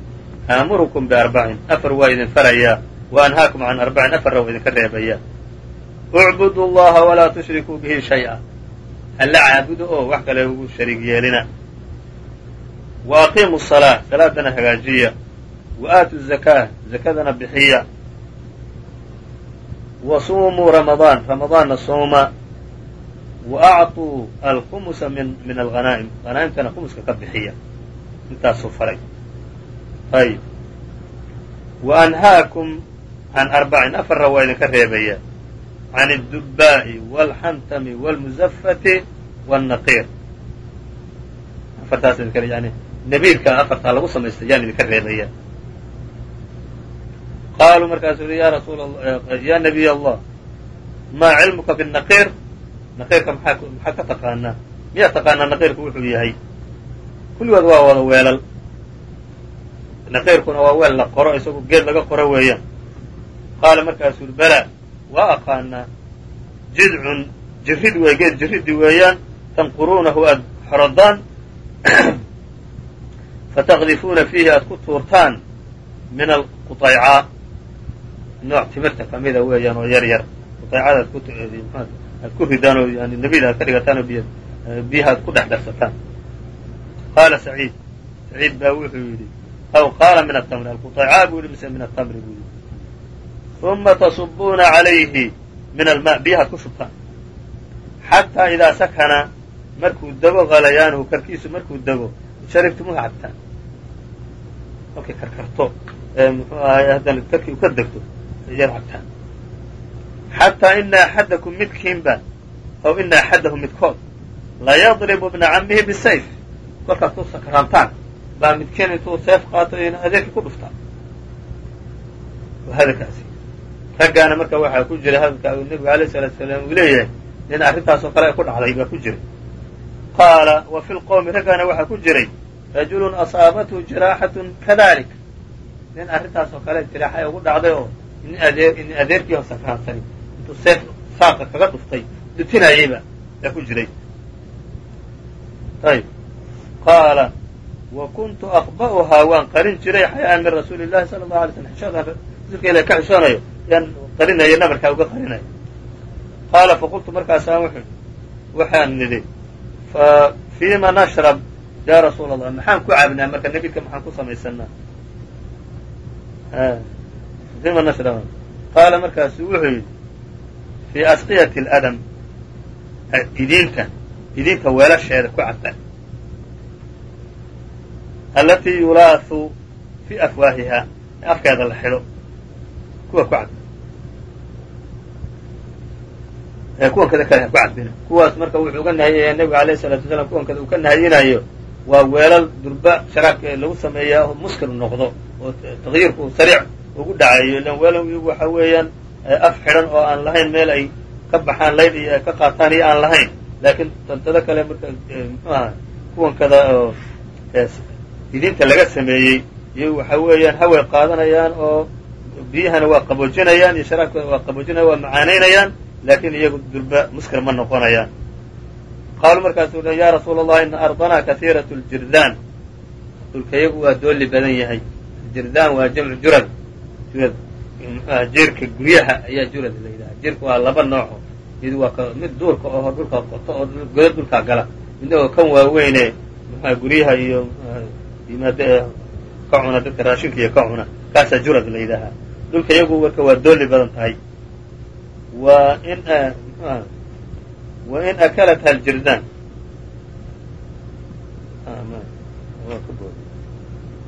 aamurukum biarbacin afar waa idin farayaa wa anhaakum can arbacin afarra waa idinka reebayaa. Ucbudu llaha walaa tushrikuu bihi shay-a alla caabudo oo wax kale ugu shariig yeelina. Wa aqiimu salaa salaadana hagaajiya. Wa aatu zakaa zakadana bixiya wa suumuu ramadaan ramadaanna sooma wa acطuu alkhumusa min min alghanaa'im hanaa'imtana khumuska ka bixiya intaasuu faray ayb wa anhaakum can arbacin afarra waa idinka reebaya can الdubbaa'i wاlxantami wاlmuzafati wاlnaqiir afartaas idinka yani nabiirka afartaa lagu samaystay yaan idinka reebaya qaaluu markaasuu yhi ya nabiy allah maa cilmuka binaqiir naqiirka maxaad ka taqaanaa miyaad taqaanaa naqiirku wuxuu yahay kulligood waa wada weelal naqiirkuna waa weel la qoro isagu geed laga qoro weeyaan qaala markaasuu yhi balaa waa aqaanaa jidcun jirid wey geed jiridii weeyaan tanquruunahu aad xorodaan fataqdifuuna fiihi aad ku tuurtaan min alquaycaa nooc timirta kamida weeyaan oo yar yar quaycada aad ku aad ku ridaan oo yani nabiil aad ka dhigataan oo biy biyaha aad ku dhex darsataan qaala saciid saciid baa wuxuu yidhi aw qaala min atamri alquطaycaa buu yihi mise min atamri buu yidhi uma tasubuuna calayhi min alma biyahaad ku shubtaan xataa idaa sakana markuu dego halayaanuhu karkiisu markuu dego sharibtumuuha cabtaan markay karkarto muxuu ahay haddana karkii u ka degto ayaad cabtaan xataa ina axadakum midkiinba aw ina axadahu midkood. Layadribu bna camihi bisayf. Kolkaad ku sakraantaan baa midkiin intuu seef qaato in adeerkii ku dhuftaa hadalkaasi raggaana marka waxaa ku jira hadalka uu nebigu alayh salaatu salaam uu leeyahay nin arrintaasoo kale ay ku dhacday baa ku jiray qaala wa fi lqowmi raggaana waxaa ku jiray rajulun asaabathu jiraaxatun kadalik. Nin arrintaasoo kale jiraaxay ugu dhacday oo nin adeerkii oo sakraansani intuu seef saaqa kaga dhuftay dutinayeyba yaa ku jiray. Ayb qaala wa kuntu akba'uhaa waan qarin jiray xayaan min rasuuli llahi sala allahu alay slam xishoodan rasuulka ilahi ka xishoonayo yaan qarinayo nabarkaa uga qarinayo qaala faqultu markaasaa wuxuu waxaan nidhi fa fiima nashrab ya rasuul allah maxaan ku cabnaa marka nebidka maxaan ku samaysanaa fiima nashrab qaala markaasu wuxuu yidhi fii asqiyati aladam idiinta idiinta weelasheeda ku cabba allatii yulaahu fii afwaahihaa ee afkeeda la xidho kuwa ku cabba ee kuwan kada kale ha ku cabina kuwaas marka wuxuu uga nahiyaya nebigu alayh salatu wasalaam kuwan kada uu ka nahiyinayo waa weelal durba sharaabka lagu sameeyaa muskir noqdo oo takyiirku sariic ugu dhacayo ilan weelal waxa weeyaan af xidhan oo aan lahayn meel ay ka baxaan layd iyo ay ka qaataan iyo aan lahayn. Laakiin tantada kale marka muxuu aha kuwan kada oo idiinta laga sameeyey iyo waxa weeyaan haway qaadanayaan oo biyahana waa qaboojinayaan iyo sharaabkooda waa qaboojinaya waa macaanaynayaan laakiin iyagu durba muskir ma noqonayaan. Qaaluu markaasu u ya rasuula allah ina ardanaa kahiirat ljirdan dhulka iyagu waa dooli badan yahay. Jirdan waa jamcu jurad jurad mxuaha jiirka guryaha ayaa jurad la yidhaha jiirka waa laba nooco mid waa mid duurka oo dhulka qoto oo godo dhulkaa gala. Midna oo kan waaweyne mxuha guryaha iyo yimaado ee ka cuna dadka raashinka iyo ka cuna. Kaasaa jurad la yidhaahaa dhulka iyagu marka waa dooli badan tahay. Wa in mxuha wa in akalatha aljirdan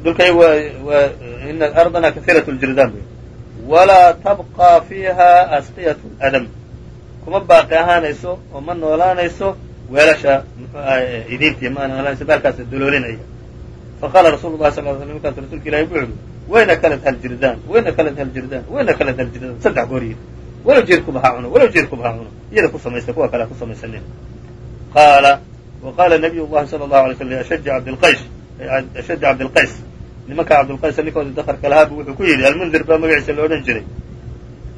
dhulka iyagu waa ina ardana kahiirat ljirdan wy walaa tabqa fiiha asqiyat ladam kuma baaqi ahaanayso oo ma noolaanayso weelasha muxuu aha idiintii ma noolaanayso baalkaas doloolinaya faqaala rasulu lahi sal l slam markaasu rasuulka ilahi wuxuu yihi wayna kalat haljirdan wayna kalat haljirdan wayna kalat haljirdan saddex goor yidhi walow jiirkuba ha cuno walow jiirkuba ha cuno iyada ku samaysta kuwa kale ku samaysanin qaala wa qaala nabiy llahi sala allahu alay slam ashaj cabdilqays nimanka cabdulqays ninkoodii dakarka lahaa bu wuxuu ku yidhi almundir baa magaciisa la odhan jiray.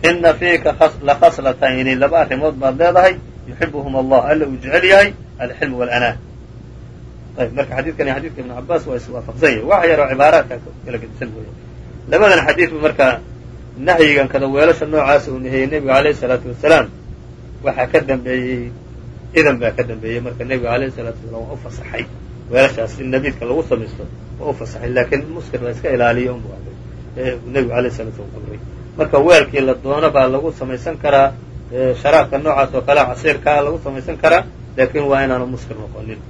Ina fiika lakaslatayni laba arrimood baad leedahay yuxibuhum allah alla uu jecel yahay alxilm walanaa ayb marka xadiidkan xadidka ibn cabaas waa iswaafaqsan yahay. Wax yaroo cibaaraadka kala gedisan mooya labadan xadiidba marka nahyigan kada weelasha noocaasa uu nahiyey nebiga alayhi salaatu wasalaam waxaa ka dambeeyey idan baa ka dambeeyey marka nebiga alayhi salaatu wasalaam waa u fasaxay weelashaas in nabiidka lagu samaysto waa u fasaxay laakiin muskir la iska ilaaliyo unbu amray ee nebigu alayh salatu slam amray marka weelkii la doono baa lagu samaysan karaa sharaabka noocaas oo kale casiirkaa lagu samaysan karaa laakiin waa inaanu muskir noqonin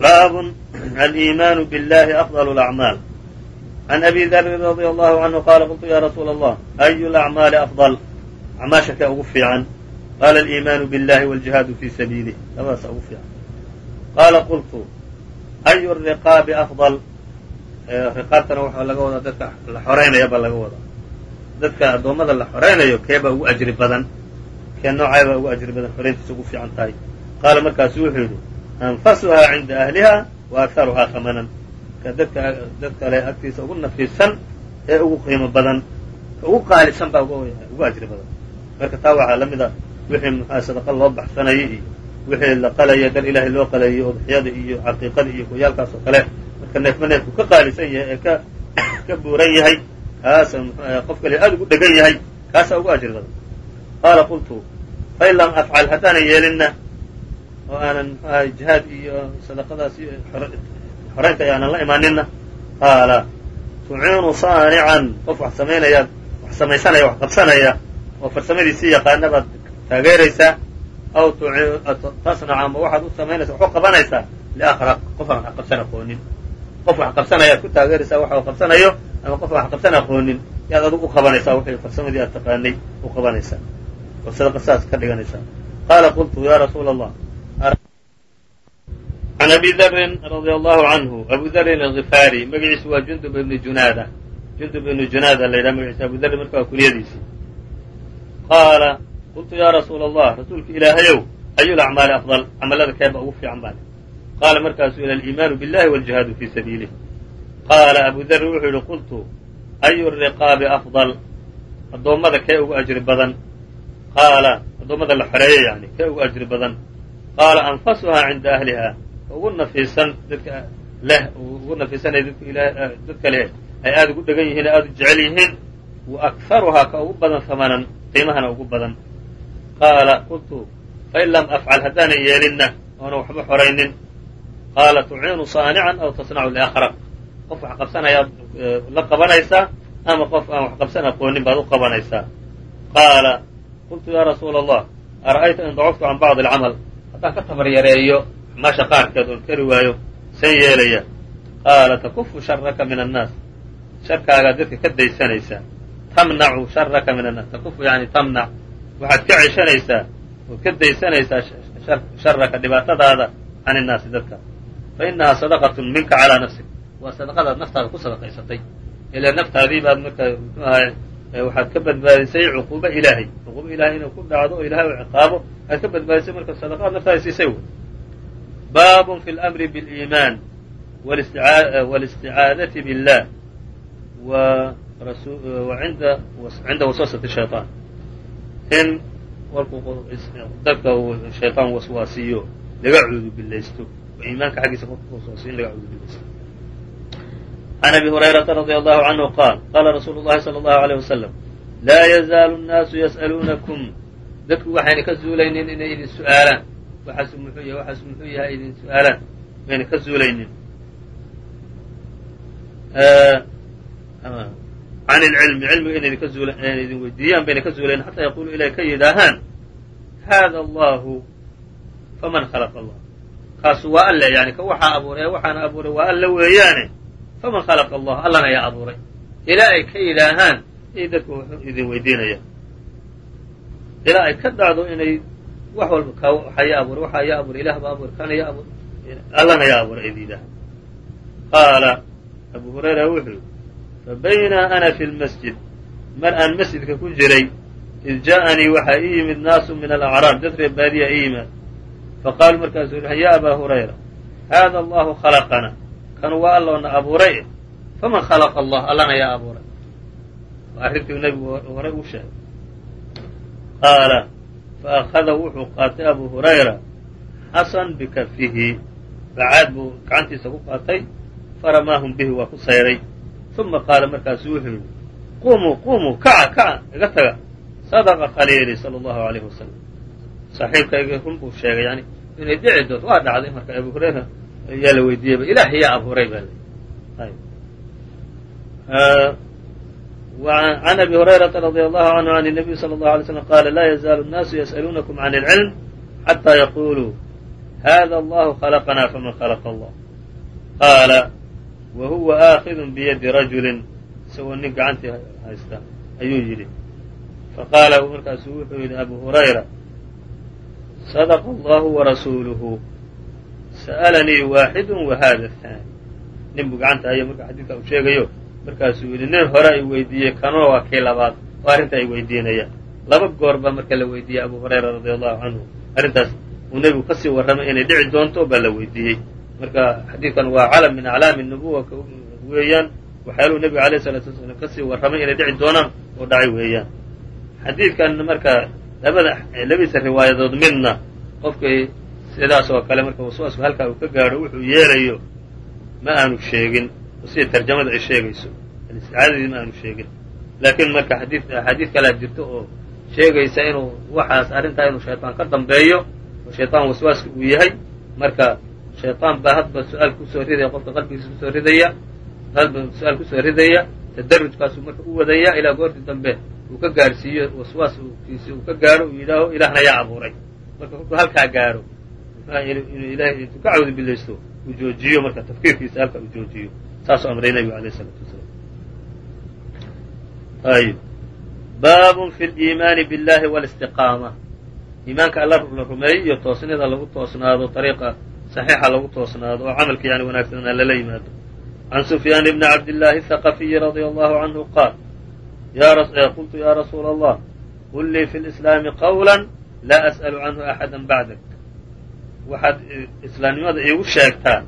baabun aliimaanu billahi afضal اlacmaal can abi darin radi allahu canhu qaala qultu ya rasuula allah ayu lacmaali afضal acmaasha kee ugu fiican Qaala aliimaanu billahi wاljihaadu fi sabiilih labadaasa ugu fiican qaala qultu ayu riqaabi afضal riqaabtana waxaa laga wadaa dadka la xoreynaya baa laga wadaa dadka addoommada la xoreynayo keebaa ugu ajri badan kee noocaybaa ugu ajri badan xoreyntiisa ugu fiican tahay qaala markaasu wuxuu yidhi anfasuhaa cinda ahliha wa akharuhaa hamanan ka dadka dad kale agtiisa ugu nafiisan ee ugu qiimo badan ka ugu qaalisan baa ugu ajri badan marka taa waxaa la mid wixii sadaqa loo baxsanayay iyo wixii la qalaya dar ilaahay loo qalayay udxiyada iyo caqiiqada iyo kuyaalkaas oo kale. Marka neefma neefku ka qaalisan yahay ee ka buuran yahay kaasa qof kale aada ugu dhegan yahay kaasaa ugu ajri badan. Qaala qultu fain lam afcal haddaanan yeelinna oo aanan mxuaha jihaad iyo sadaqadaas iyo xoreynta aanan la imaaninna. Qaala tuciinu saanican qof wax samaynaya wax samaysanaya wax qabsanaya oo farsamadiisii yaqaana baad taageeraysaa aw tasnacu ama waxaad u samaynaysaa wax u qabanaysaa liaakhara qof aan wax aqoonin qof wax qabsanayaad ku taageeraysaa waxa uu qabsanayo ama qof wax qabsan aqoonin yaad adigu u qabanaysaa waxay farsamadii aad taqaanay u qabanaysaa. Oo sadaqa saas ka dhiganaysaa qaala qultu ya rasuula allah can abi darin radia allahu canhu abu darin algifaari magaciisu waa jundub ibni junaada. Jundub ibni junaada la yidhaha magaciisa abu darin marka waa kunyadiisii qaala qultu ya rasuula allah rasuulka ilaahayow ayu lacmaali afdal camalada keeba ugu fiican baan qaala markaasuu ila aliimaanu billahi waljihaadu fii sabiilih qaala abu darin wuxuu yihi qultu ayu riqaabi afdal addoommada kee ugu ajri badan qaala addoommada la xoreeya yani kee ugu ajri badan qaala anfasuhaa cinda ahliha ugu nafiisan dadka leh ugu nafiisanay dadka leh ay aada ugu dhegan yihiin aada u jecel yihiin wa akharuhaa ka ugu badan hamanan qiimahana ugu badan qaala qultu fain lam afcal haddaanan yeelinna oona waxba xoraynin. Qaala tuciinu saanican aw tasnacu liakhraq qof wax qabsanayaad la qabanaysaa ama qof aan wax qabsan aqoonin baad u qabanaysaa. Qaala qultu ya rasuula allah ara'ayta in dacuftu can bacdi alcamal? Haddaan ka tabar yareeyo acmaasha qaarkeed oon kari waayo san yeelaya. Qaala takufu sharaka min annaas. Sharkaagaa dadka ka daysanaysaa tamnacu sharaka min annaas. Takufu yani tamnac waxaad ka ceshanaysaa ood ka daysanaysaa sharaka dhibaatadaada can innaasi dadka. Fa innahaa sadaqatun minka calaa nafsik. Waa sadaqadaad naftaada ku sadaqaysatay. Ila naftaadii baad marka waxaad ka badbaadisay cuquubo ilaahay. Cuquubo ilahay inuu ku dhacdo oo ilahay u ciqaabo aad ka badbaadisay marka sadaqaad naftaada siisay wey. Baabun fi lmri biliimaan walisticaadati billah. Wa cinda wasaasati shayaan in warkuu dadka uu shayطaan waswaasiyo laga cuudubilaysto oo iimaanka xaggiisa qofka waswaasiyo in laga cuudubilaysto عن أبي هريرة رضي الله عنه قال قال رsuuل اللhi صلى الله عليه وسلم laa يزaaل الناasu يسألuuنaكم dadku waxayna ka zuulaynin inay idin su'aalaan waxaasu muxuu yahay waxaasu muxuu yahay idin su'aalaan bayna ka zuulaynin can ilcilmi cilmiga inay idin weydiiyaan bayna ka zuuleen xataa yaquulu ilay ka yidhaahaan haada allahu faman khalaq allah kaasu waa alle yani ka waxaa abuuray ee waxaana abuuray waa alle weeyaane faman khalaqa allah allana ayaa abuuray ilaa ay ka yidhaahaan ayay dadku idin weydiinaya ilaa ay ka dhacdo inay wax walba ka waxaaya abuuray waxaa ya abuuray ilaah baa abuuray kana abuuray allana yaa abuuray aydin yidhaahaan qaala abu hurayra wuxuu yidhi fabaynaa ana fi lmasjid mar aan masjidka ku jiray id ja'anii waxaa ii yimid naasu min alacraab dad reer baadiya ii yimaad faqaaluu markaasuu yidhi ya abaa hurayra haada allahu khalaqana kan waa alloona abuuray faman khalaqa allah allana yaa abuuray waa arrintii nebigu horay u sheegay qaala faأkhada wuxuu qaatay abu hurayra xasan bikafihi bacaad buu gacantiisa ku qaatay faramaahum bihi waa ku sayray uma qaala markaasu wuxuu yidhi qumuu qumuu kaca kaca iga taga sadaqa khaliili sala allahu alayhi wasalam saaxiibkayga run buu sheegay yani inay dhici doonto waa dhacday marka abu hurayra ayaa la weydiiyeyba ilaahi yaa abuuray baa can abi hurayrata radia allahu canhu an nabiy sala allahu alay slam qaala laa yazaalu nnaasu yas'aluunakum can ilcilm xataa yaquluu hada allahu khalaqanaa faman khalaqa allah qaala wa huwa aakidun biyadi rajulin isagoo nin gacantii haysta ayuu yidhi. Faqaala markaasu wuxuu yidhi abu hurayra sadaqa allahu warasuuluhu sa'alanii waaxidun wa hada ahaani ninbuu gacanta haya marka xadiidka u sheegayo markaasuu yidhi nin hore ay weydiiyey kanoo waa kii labaad. Oo arrinta ay weydiinaya laba goor baa marka la weydiiyey abu hurayra radia allahu canhu arrintaas uu nebigu ka sii warramay inay dhici doonto baa la weydiiyey marka xadiidkan waa calam min aclaami nubuwa weeyaan. Waxyaaluu nebigu alayh salaatu wasalaam ka sii warramay inay dhici doonaan oo dhacay weeyaan. Xadiidkan marka labada labadiisa riwaayadood midna qofkii sidaas oo kale marka waswaasku halkaa uu ka gaadho wuxuu yeelayo ma aanu sheegin. Sida tarjamada ay sheegayso. Isticaadadii ma aanu sheegin. Laakiin marka xadii axaadiid kalea jirto oo sheegaysa inuu waxaas arrintaa inuu shayطaan ka dambeeyo oo shayطaan waswaaska uu yahay marka shayطaan baa hadba su-aal kusoo ridaya qofka qalbigiisa kusoo ridaya hadba su-aal kusoo ridaya tadarujkaasuu marka u wadaya ilaa goortii dambe uu ka gaadhsiiyo waswaaskiisi uu ka gaadho uu yidhaaho ilaahna yaa abuuray marka kolkuu halkaa gaaro inuu ilaahay intuu ka cawdi bilaysto uu joojiyo marka tafkiirkiisa halka uu joojiyo saasuu amray nebigu alayh isalaatu wasalaam ayb baabun fi liimaani biاllahi wاlistiqaama iimaanka alla la rumeeyo iyo toosnida lagu toosnaado ariiqa saxiixa lagu toosnaado oo camalka yani wanaagsanna lala yimaado. Can sufyaan bni cabdillaahi athaqafiyi radia allahu canhu qaal qultu ya rasuula allah qul lii fi lislaami qawla laa as'alu canhu axada bacdak. Waxaad islaamnimada iigu sheegtaa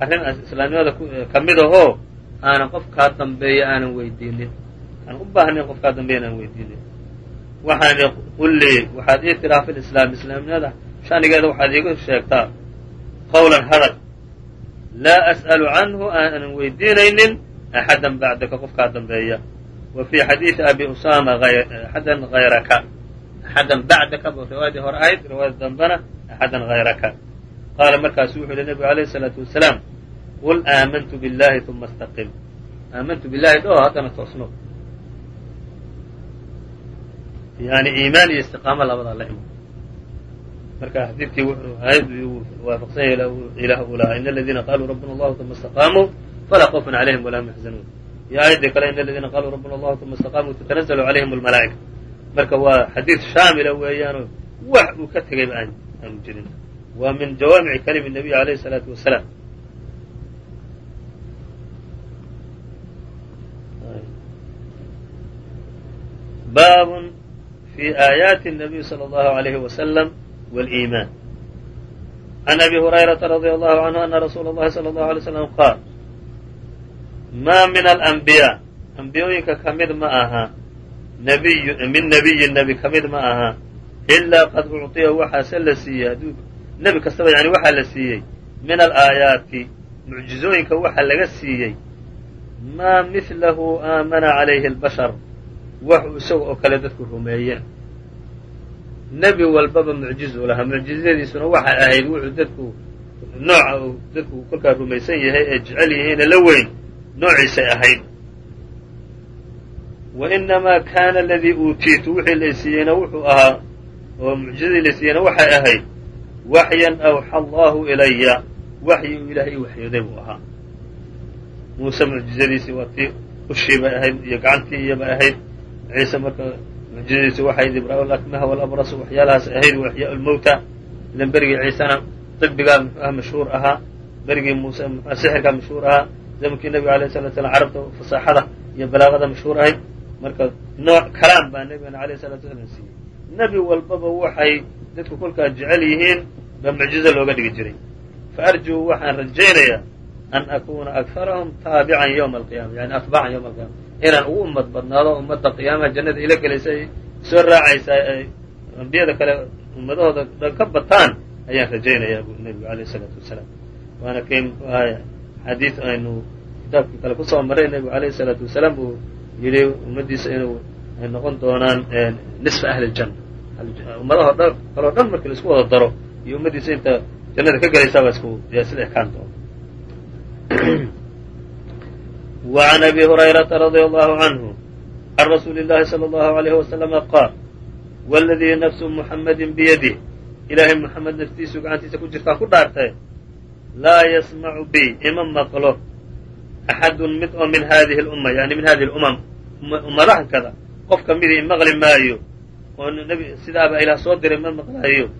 arrin islaamnimada ka mid ahoo aanan qof kaa dambeeya aanan weydiinin. Aan u baahnayn qof kaa dambeeya aanan weydiinin. Waxaan qul lii waxaad ii tiraa fi lislaam islaamnimada shanigeeda waxaad iigu sheegtaa qawlan hadal laa as'alu canhu aanan weydiinaynin axadan bacdaka qof kaa dambeeya wa fii xadiidi abi usama axadan hayraka axadan bacdaka bu riwaayadii hore ahayd riwaayada dambena axadan hayraka qaala markaasu wuxuu yihi nebigu alayh isalaatu wasalaam qul aamantu billahi uma istaqim aamantu billahi dhoo haddana toosno yani iimaan iyo istiqaamo labadaa la imo marka xadiidkii aayaddu waafaqsan yahay ilaah uu lahaa in aladiina qaluu rabbuna allahu uma istaqaamuu falaa khawfun calayhim walaa hum yaxzanuun iyo aayaddii kale in aladiina qaluu rabbuna allahu uma istaqaamuu tatanazalu calayhim almalaa'ika. Marka waa xadiid shaamila weeyaanoo wax uu ka tegayba aanu jirin. Waa min jawaamici kalimi nabiy alayhi salaatu wasalaam. Baab fi aayaati nabiy sala allahu alayhi wasalam wاliiman can abi hurayrata radi allahu canhu ana rasuula اllahi salى اllahu alay slam qaal ma min alanbiyaa ambiyooyinka ka mid ma aha min nebiyin nebi ka mid ma aha ilaa qad ucطiya waxaase la siiyey hadduu nebi kastaba yani waxaa la siiyey min alaayaati mucjizooyinka waxaa laga siiyey maa midlahu aamana calayhi albashar waxuu isaga oo kale dadku rumeeyeen nebi walbaba mucjizuu lahaa. Mucjizadiisuna waxay ahayd wuxuu dadku nooca uu dadku kolkaa rumaysan yahay ee jecel yihiine la weyn noociisay ahayd wa inamaa kaana aladii uutiitu wixii la siiyeyna wuxuu ahaa oo mucjizadii la siiyeyna waxay ahayd waxyan awxa allahu ilaya waxyi uu ilaahay i waxyooday buu ahaa. Muuse mucjizadiisii waa tii ushii bay ahayd iyo gacantii iyobay ahayd. Ciise marka mucjizadiisi waxayd ibraa lakmaha walabras waxyaalahaas ahayd waxyaa lmowta ilan berigii ciisena dibigaa muxuuha mashhuur ahaa berigii muuse muxua sixirkaa mashhuur ahaa zamankii nebiga alayh salatu slam carabta fasaaxada iyo balaaqada mashhuur ahayd. Marka nooc kalaam baa nebigana alayh salatu slam siiyey. Nebi walbaba waxay dadku kolkaa jecel yihiin baa mucjizo looga dhigi jiray. Fa arjuu waxaan rajaynayaa an akuuna akharahum taabican ywma alqiyama yani atbaacan ywma alqiyama inaan ugu ummad badnaado ummadda qiyaamaha jannada ila gelaysa ay soo raacaysaa ay ambiyada kale ummadahooda dhan ka bataan ayaan rajaynayaa bu nebigu alayh isalaatu wasalaam. Waana kay muxuu xadiid aynu kitaabkii kale ku soo maray nebigu alayh isalaatu wasalaam buu yidhi ummaddiisa inuu ay noqon doonaan nisfa ahli ljanna ummadaho dhan kaloo dhan markii la isku wada daro iyo ummaddiisa inta jannada ka gelaysaaba isku yaa sida ekaan doona وعn أbي هريرةa رضي الله عنه عن رsuuل اللhi صلى الله عليه وسلم qاal والذي نفس محمد بيده ilaahay محamed naftiisu gacantiisa ku jirtaa ku dhaartay laa yسمع bي ima maqlo أxad mid oo min hadihi الأمة yani min hadihi الأmم ummadahan kada qof kamidii maqli maayo oo sidaaba ilaah soo diray ma maqlaayo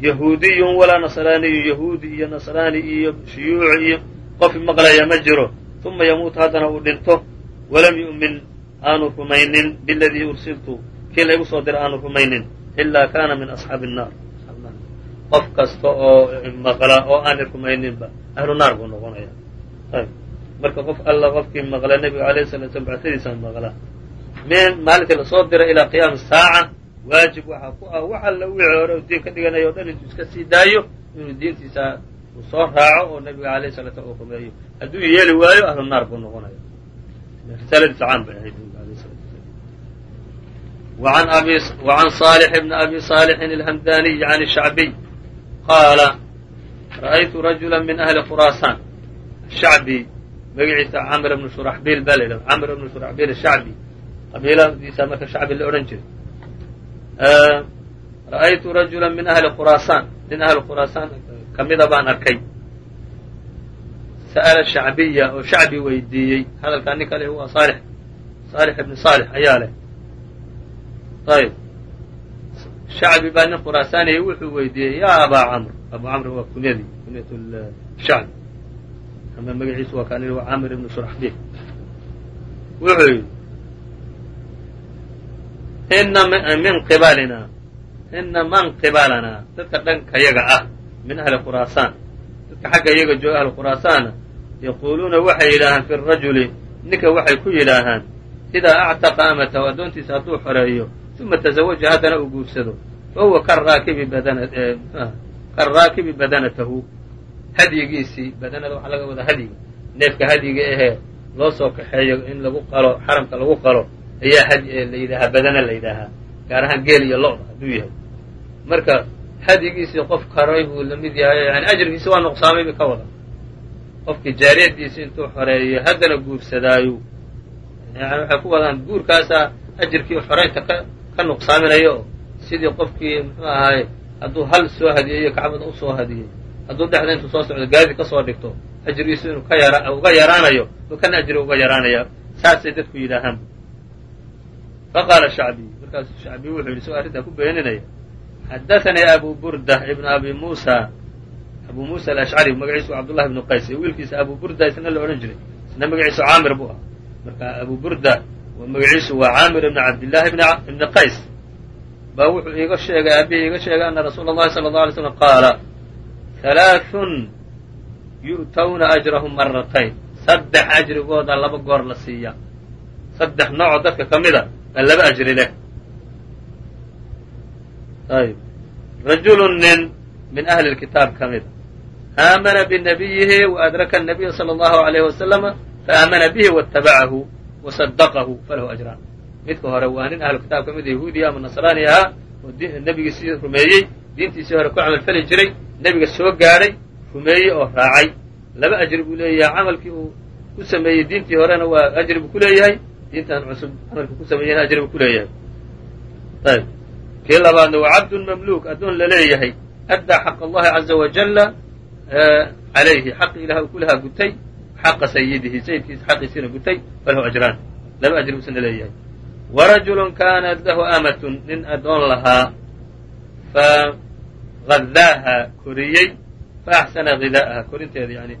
yahuudiy walaa نصraaniyu yahuudi iyo نصraani iyo shuyuuc iyo qof maqlaya ma jiro uma yamuut haddana uu dhinto walam yu'min aanu rumaynin biladii ursiltu kii laygu soo diray aanu rumaynin ilaa kaana min asxaabi الnaar qof kasta oo maqla oo aanay rumayninba ahlu naar buu noqonaya marka qof alla qofkii maqla nebiga alayh sala slam bactadiisa maqla min maalintii la soo diray ilaa qiyaami saaca waajib waxaa ku ah wax alla u diin ka dhiganayo o dhan intuu iska sii daayo inuu diintiisa uu soo raaco oo nebiga alayh sala slam uu rumeeyo hadduu yeeli waayo ahlu naar buu noqonaya risaaladiisa caan bay ahayd nebiga alayh salatu wasalaam وعn صالح بن أbي صالح الhمdاني عن الشhعبي qاala ra'aytu رaجuلا min أهli khurاasاn shacbi magaciisa cmr بن shurxbil baa la yidhahda cmr بن shurxbil الshacbi qabiiladiisa marka shacbi la odhan jiray ra'aytu rajula min ahli khuraasaan nin ahli khuraasaan ka mida baan arkay. Sa'ala shacbiya oo shacbi weydiiyey. Hadalkaa nin kale waa saalix. Saalix ibni saalix ayaa leh. Ayb shacbi baa nin khuraasaaniya wuxuu weydiiyey yaa abaa camr. Abu camr waa kunyadii kunyat shacbi. Ama magaciisu waa kaan waa camir ibnu shuraxbiil wuxuu yidhi ina min qibalina ina man qibalanaa dadka dhanka yaga ah min ahli khuraasaan dadka xagga iyaga jooga ahli khuraasaana yaquuluuna waxay yidhaahaan fi rajuli ninka waxay ku yidhaahaan idaa actaqa amatahu addoontiisa hadduu xoreeyo uma tazawaja haddana uu guursado fa huwa karaakibi badanatahu. Hadyigiisii badanada waxaa laga wadaa hadyiga neefka hadyiga ahee loo soo kaxeeyo in lagu qalo xaramka lagu qalo ayaa la yidhaahaa badana la yidhaahaa gaar ahaan geel iyo lo-da hadduu yahay. Marka hadyigiisii qof karay buu la yahay yani ajrigiisi waa nuqsaamay bay ka wada. Qofkii jaariyadiisi intuu xoreeyo haddana guursadaayo yani waxay ku wadaan guurkaasaa ajirkii xoraynta ka ka nuqsaaminayo. Oo sidii qofkii muxuu ahaay hadduu hal soo hadiyeeyo kacbada u soo hadiyey hadduu dhexda intuu soo socdo gaadi ka soo dhigto. Ajrigiisu inuu ka yara uga yaraanayo oo kana ajri uga yaraanaya. Saasay dadku yidhaahaan. Faqaala shacbiy markaasu shacbiy wuxuu yidhi soo arrintaa ku beeninaya xadaanii abu burda ibn abi muusa abu muusa alashcari magaciisu cabdullahi ibnu qays ee wiilkiisa abu burda isna la odhan jiray isna magaciisu caamir buu ah marka abu burda magaciisu waa caamir ibn cabdillahi ibni qays baa wuxuu iiga sheegay aabihii iiga sheegay ana rasuula allahi sala allau alay slam qaala halaaثun yu'tawna ajrahum maratayn saddex ajrigooda laba goor la siiya saddex noocoo dadka ka mida baa laba ajri leh ayb rajulu nin min ahli lkitaab ka mida aamana binabiyihi waadraka nabiya sala allahu alayh wasalama faamana bihi waatabacahu wasadaqahu falahu ajraan midka hore waa nin ahlu kitaab ka mid yahuudiya ama nasraani ahaa oo nebigiisii rumeeyey diintiisii hore ku camalfali jiray nebiga soo gaadhay rumeeyey oo raacay laba ajri buu leeyahay camalkii uu ku sameeyey diintii horena waa ajri buu ku leeyahay diintan cusub camalkii ku sameeyeyna ajri buu ku leeyahay kii labaadna waa cabdun mamluuk addoon la leeyahay. Addaa xaq allahi caza wajalla calayhi xaqi ilaah uu ku lahaa gutay xaqa sayidihi sayidkiisa xaqiisiina gutay falahu ajraan. Laba ajri buusna leeyahay. Warajulun kaanat lahu amatun nin addoon lahaa fagadaaha koriyey faaxsana hidaaha korinteeda yani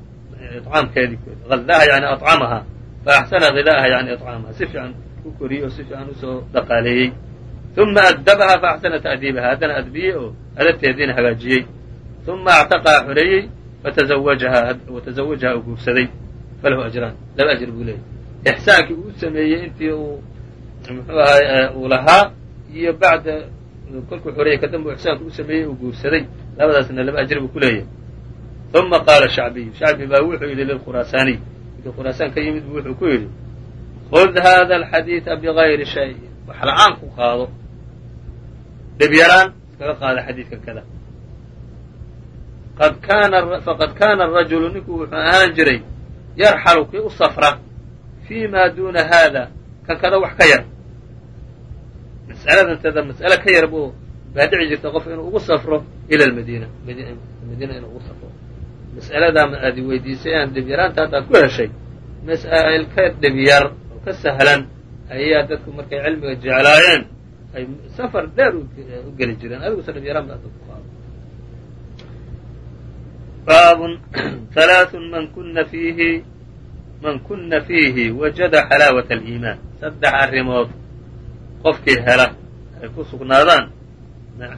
icaamkeedii adaaha yani acamaha faaxsana hidaaha yani icaamaha si fiican u koriyey oo si fiican u soo dhaqaaleeyey uma addabaha faaxsana ta'diibaha haddana adbiyey oo adabteediina hagaajiyey uma actaqaha xoreeyey watazawajaha uu guursaday falahu ajraan laba ajr buu leeyahy ixsaankii uu sameeyey intii uu muxuu ahay uu lahaa iyo bacda kolkuu xoreeyey kadamba ixsaanku u sameeyey uu guursaday labadaasna laba ajri buu ku leeyahay uma qaala shacbiyu shacbi baa wuxuu yidhi lilkhuraasaaniy ninkii khuraasaan ka yimid buu wuxuu ku yidhi khud hada alxadiida bigayri shay wax la'aan ku qaado dhib yaraan. Iskaga qaada xadiidka kada faqad kaana arajulu ninkuu wuxuu ahaan jiray yarxalu kii u safra fii ma duuna haada kan kada wax ka yar. Mas'aladantada mas'ale ka yar buu baa dhici jirta qof inuu ugu safro ila almadiina madiina inuu ugu safro. Mas'aladaa aad weydiisay aan dhibyaraanta haddaad ku heshay. Mas'aa'il ka dhibyar oo ka sahlan ayaa dadku markay cilmiga jeclaayeen ay safar dheer u geli jireen. Adigu safar yaraan baa dadku qaado. Baabun halaaثun man kuna fiihi man kuna fiihi wajada xalaawata aliimaan. Saddex arrimood qofkii hela ay ku sugnaadaan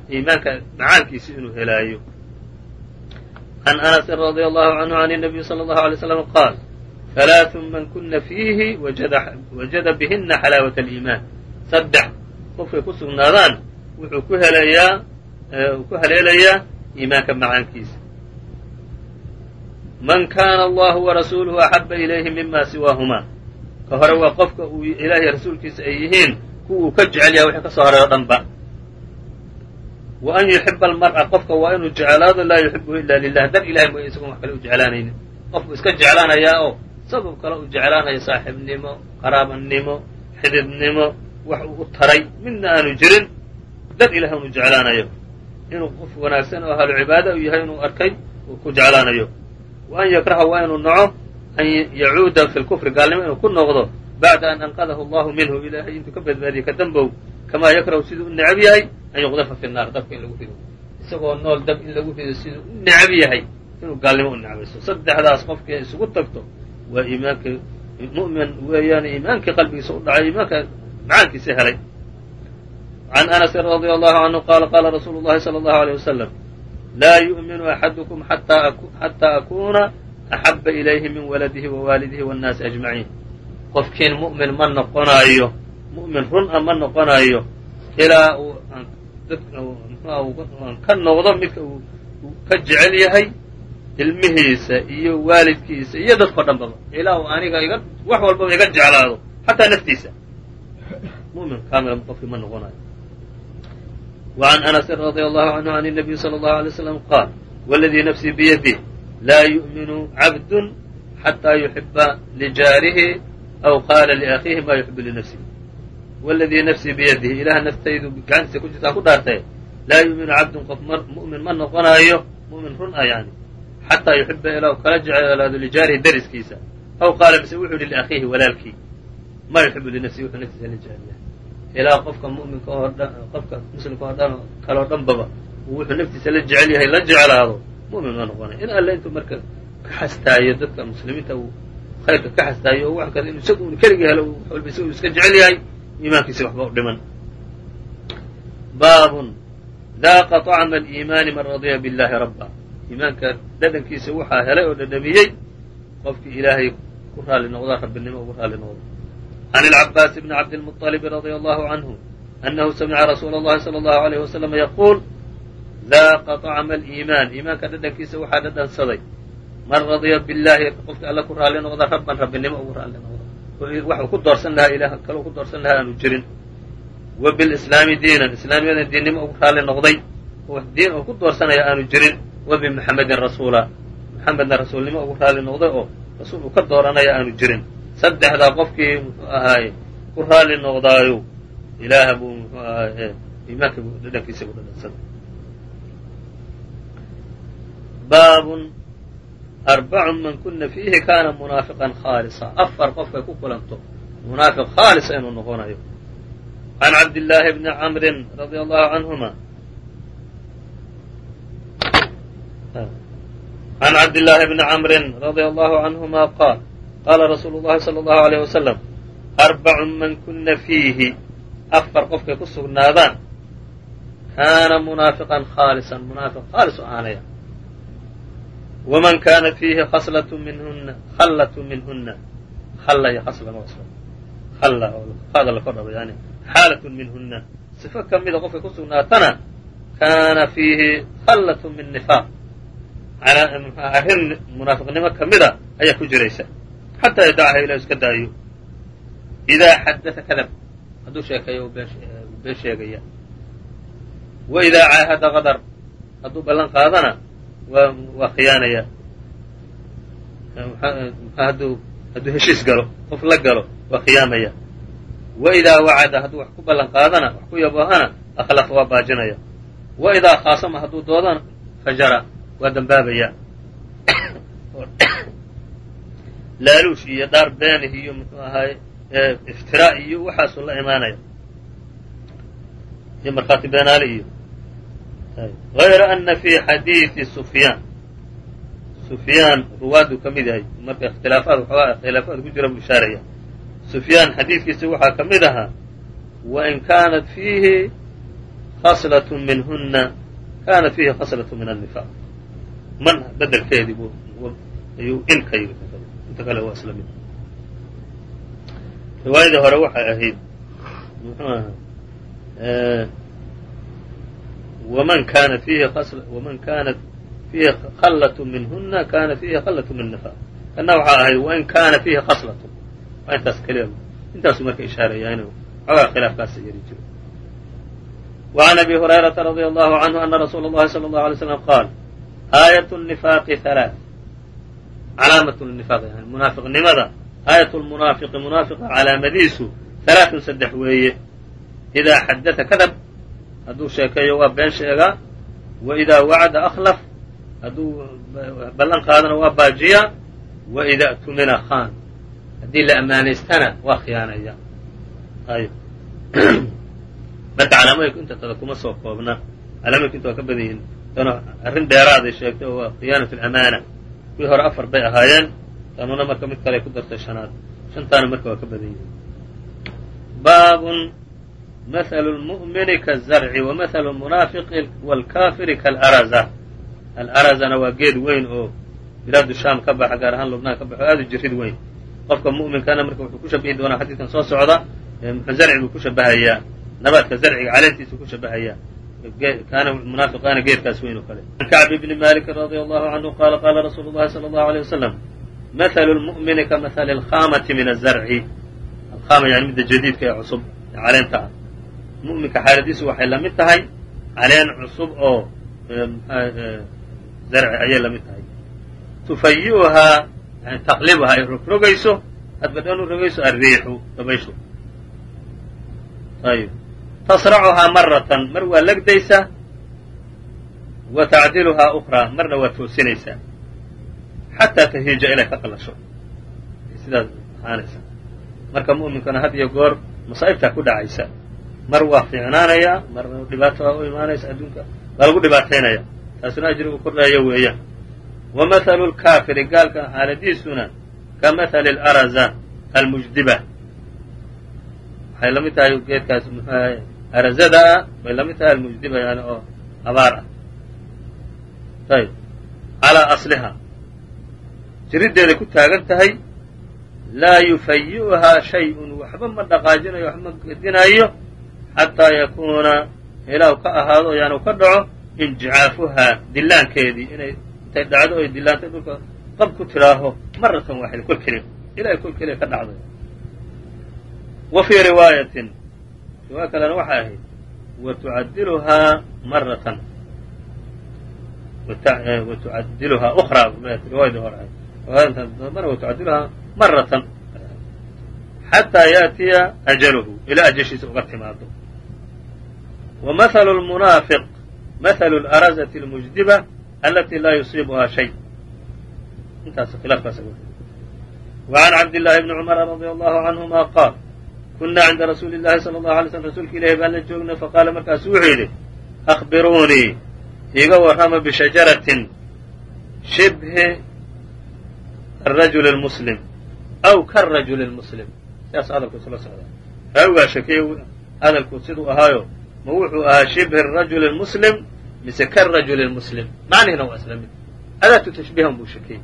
iimaanka macaankiisi inuu helaayo. Can anasin radia allahu canhu can nabiyi sala allahu alay slam qaal halaaثun man kuna fiihi wajada bihina xalaawata aliimaan. Saddex qofkay ku sugnaadaan wuxuu ku helayaa ku haleelayaa iimaanka macaankiisa. Man kaana allahu warasuuluhu axaba ilayhi mima siwaahuma. Ka hore waa qofka uu ilaahiy rasuulkiisa ay yihiin kuwa uu ka jecel yahay wixii ka soo haray o dhan wa an yuxiba almar'a qofka waa inuu jeclaado laa yuxibuhu ila lilah dar ilahay mooye isagoon wax kale u jeclaanaynin. Qofku iska jeclaanayaa oo sabab kale u jeclaanaya saaxiibnimo qaraabanimo xididnimo wax uu u taray midna aanu jirin dar ilahay unu jeclaanayo. Inuu qof wanaagsan oo ahlu cibaada u yahay inuu arkay uu ku jeclaanayo. Wa an yakraha waa inuu naco an yacuuda fi lkufri gaalnimo inuu ku noqdo bacda an anqadahu allahu minhu ilaahay intuu ka badbaadiyey ka dambow kamaa yakrahu siduu u necab yahay an yuqdafa fi naar dabka in lagu rido isagoo nool dab in lagu rido siduu u necab yahay inuu gaalnimo u necbayso saddexdaas qofkii isugu tagto waa iimaanka mu'min weeyaan iimaankii qalbigiisa u dhacay iimaanka macaankiisa helay. can anasin radia allahu canhu qaala qaala rasuulu llahi sala allahu aleyh wasalam laa yu'minu axadukum xataa akuuna axaba ilayhi min waladihi wa waalidihi waannaasi ajmaciin qofkiin mu'min ma noqonaayo mu'min run a ma noqonaayo ilaa uu ka noqdo midka uu ka jecel yahay ilmihiisa iyo waalidkiisa iyo dadko dhan baba ilaa uu aniga iga wax walbaba iga jeclaado xataa naftiisa mumin kaamila qofkii ma noqonayo وعn أنس رضي الله عنه عن النبي صلى الله عليه وسلم قال والذي نفسي بيده لا يؤمن عبد حتى يحب لجاaره أو qاla لأخيihi ma يحب لنفسه والذي نفسي بيده ilaah naftaydu gacantiisa ku jirtaa ku dhaartay laa yuؤminu cabdu qof muؤmin ma noqonaayo muؤmin run a yani xataa yuxiba ilaa u kala jeclaado lijaarihi dariskiisa aw qaala mise wuxuu yihi liakhiihi walaalkii ma yuxibu linafsihi wuxuu naftiisa la jecel yahay ilaa qofka muminka oo qofka muslimka oo dhan kaloo dhanbaba uu wuxuu naftiisa la jecel yahay la jeclaado. Mumin ma noqonay in alle intuu marka ka xastaayo dadka muslimiinta uu khayrka ka xastaayo oo wax kale inu isagu un keligii helo walba isagu iska jecel yahay iimaankiisa waxba u dhiman. Baabun. Daaqa طacma aliimaani man radiya biاllahi rabba. Iimaanka dhadhankiisa waxaa helay oo dhadhamiyey qofkii ilaahay ku raali noqda rabbinimo ugu raali noqda عن العباس بن عبد المطلب رضي الله عنه أنه سمع رsuuل اللhi صلى الله عليه وسلم يقول ذاqa طعم الإيمان iimaanka dhadhankiisa waxaa dhadhansaday man radya bالlahi qofka alla ku raali noqda rabban rabbinimo ugu raali noqda waxuu ku doorsan lahaa ilah kalou ku doorsan lahaa aanu jirin wa bاlإسlaami diinan islaamiyada diinnimo ugu raali noqday oo diin oo ku doorsanaya aanu jirin wa bمحamedin rasuula محamedna rasuulnimo ugu raali noqday oo rasuul uu ka dooranaya aanu jirin saddexdaa qofkii muxuu ahaaye ku raali noqdaayo ilaaha buu muxuu ahaaye iimaanka dhadhankiisa bu dhadhansaday baabun arbacun man kuna fiihi kaana munaafiqan khaalisa. Afar qofkay ku kulanto munaafiq khaalisa inuu noqonayo. Can cabdillaahi bni camrin radia allahu canhuma. Can cabdillaahi bni camrin radia allahu canhuma qaal qaala rasuulu llahi sala allahu aleyh wasalam arbacun man kuna fiihi afar qofkay ku sugnaadaan kaana munaafiqan khaalisan munaafiq khaalis oo aanaya waman kaanat fiihi khaslatu minhuna khallatu minhuna khalla iyo khasla ma khalla oo qaada la kordhaba yani xaalatun minhuna sifo ka mida qofkay ku sugnaatana kaana fiihi khallatu min nifaaq arrin munaafiqnimo ka mida ayaa ku jiraysa xataa yadacaha ilah iska daayo idaa xadaa kadab hadduu sheekeeyo been sheegaya wa idaa caahada qadar hadduu ballan qaadana waa khiyaanaya hadduu heshiis galo qof la galo waa khiyaamaya wa idaa wacada hadduu wax ku ballan qaadana wax ku yaboohana akhlafa waa baajinaya wa idaa khaasama hadduu doodana fajara waa dambaabaya laaluush iyo dhaar beenih iyo muxuu ahaay iftiraa iyo waxaasuu la imaanaya iyo markhaati beenaale iyo غayra ana fi xadiiثi sufyaan sufyaan ruwaaduu ka mid yahay marka ikhtilaafaad waxoogaa khilaafaad ku jira buu ishaaraya sufyaan xadiidkiisa waxaa ka mid ahaa wain kaanat fiihi khaslaة minhuna kaanat fiihi khaslaة min النifaaq man bedelkeedii bu ayuu in ka yidhi inta kale waa isla mid riwaayadii hore waxay ahayd muxuu ahaa wman kaanat fiihi waman kaanat fiihi khallaة minhuna kana fiihi khallaة min nifaq kana waxaa ahayd wain kaana fiihi khaslat waa intaas keliya intaasuu marka ishaaraya inuu xoogaa khilaafkaasa yari jiro وعn abi hurayraةa radي allahu canhu ana rasuula اllahi salى اllahu alay slam qaal aayat الnifaaqi halaaث calaamat nifaaq munaafiqnimada. Aayat lmunaafiqi munaafiqa calaamadiisu halaaثun saddex weeye. Idaa xadata kadab hadduu sheekeeyo waa been sheegaa. Wa idaa wacada akhlaf hadduu ballan qaadana waa baajiyaa. Wa ida tumina khaan haddii la ammaanaystana waa khiyaanaya. Ayb marka calaamooyinku inta tada kuma soo koobna. Calaamooyinku inta waa ka badan yihiin. Tana arrin dheeraaday sheegtay oo waa khiyaanat alamaana kuwii hore afar bay ahaayeen. Tanuna marka mid kale ku dartay shanaad. Shantaana marka waa ka badan yihiin. Baabun mahalu lmu'mini kaazarci wa mahalu lmunaafiqi waalkaafiri kaalarazа alarazana waa geed weyn oo bilaadu shaam ka baxa gaar ahaan lubnaan ka baxo aad u jirid weyn. Qofka mu'minkana marka wuxuu ku shabihi doonaa xadiidkan soo socda muxuu zarci buu ku shabahayaa nabaadka zarciga caleentiisu ku shabahayaa kaana munaafiqaana geedkaas weyn oo kale an kacb bni maliki radia allahu canhu qaala qaala rasuulu llahi sala allahu aleyh wasalam mahalu lmu'mini ka mahali alkhaamati min azarci alkhaama yani midda jadiidka ee cusub ee caleenta ah mu'minka xaaladiisu waxay la tahay caleen cusub oo zarci ayay la tahay tufayi'uhaa yani taqlibuhaa ay rogrogayso hadba dhan u rogayso alriixu dabayshu ayb tasracuhaa maratan mar waa legdaysaa wa tacdiluhaa ukraa marna waa toosinaysaa xataa tahiija ilay ka qalasho. Sidaas ahaanaysa marka mu'minkana had iyo goor masaa'ibtaa ku dhacaysa. Mar waa fiicnaanayaa marna dhibaato u imaanaysa adduunka waa lagu dhibaataynaya taasuna ajrigu kordhaya weeyaan. Wa mathalu lkaafiri gaalka xaaladiisuna ka mathali alaraza almujdiba. Waxay la mid tahay geedkaas muxuahay arazada ah bay la mid tahay almujdiba yani oo abaar ah ayb calaa asliha jiriddeeday ku taagan tahay laa yufayi'uhaa shay-un waxba ma dhaqaajinayo wax ma gedinaayo xataa yakuuna ilaahu ka ahaado yani u ka dhaco injicaafuhaa dillaankeedii inay intay dhacdo oy dillaantay dhulka qab ku tidhaaho maratan waaxida kol keliya ilahay kol keliya ka dhacday wa fii riwaayatin riwaaya kalena waxay ahayd wa tucadiluhaa maratan wa tucadiluhaa ukraa riwaayadii hore ahayd riwaayadantadambana wa tucadiluhaa maratan xataa yaatiya ajaluhu ilaa ajashiisa uga timaado wa mathalu lmunaafiq mathalu larazati almujdiba alati laa yusiibuhaa shay intaas khilaafkaas وعn cabdاللahi بni cmr radي allahu canهuma qaal kuna cinda rasuuli الlahi salى الlahu alay slm rasuulka ilahi baan la joognay faqaala markaasu wuxuu yidhi أخbiruunii iiga warrama bishajaratin shibhi الrajul الmuslim aw karajul الmuslim sidaas hadalku isla socdaa raawigaa shekeeye hadalku siduu ahaayo ma wuxuu ahaa shibhi الrajul الmuslim mise karajul الmuslim macnihina waa isla mid adaatu tashbiihan buu shekeeyey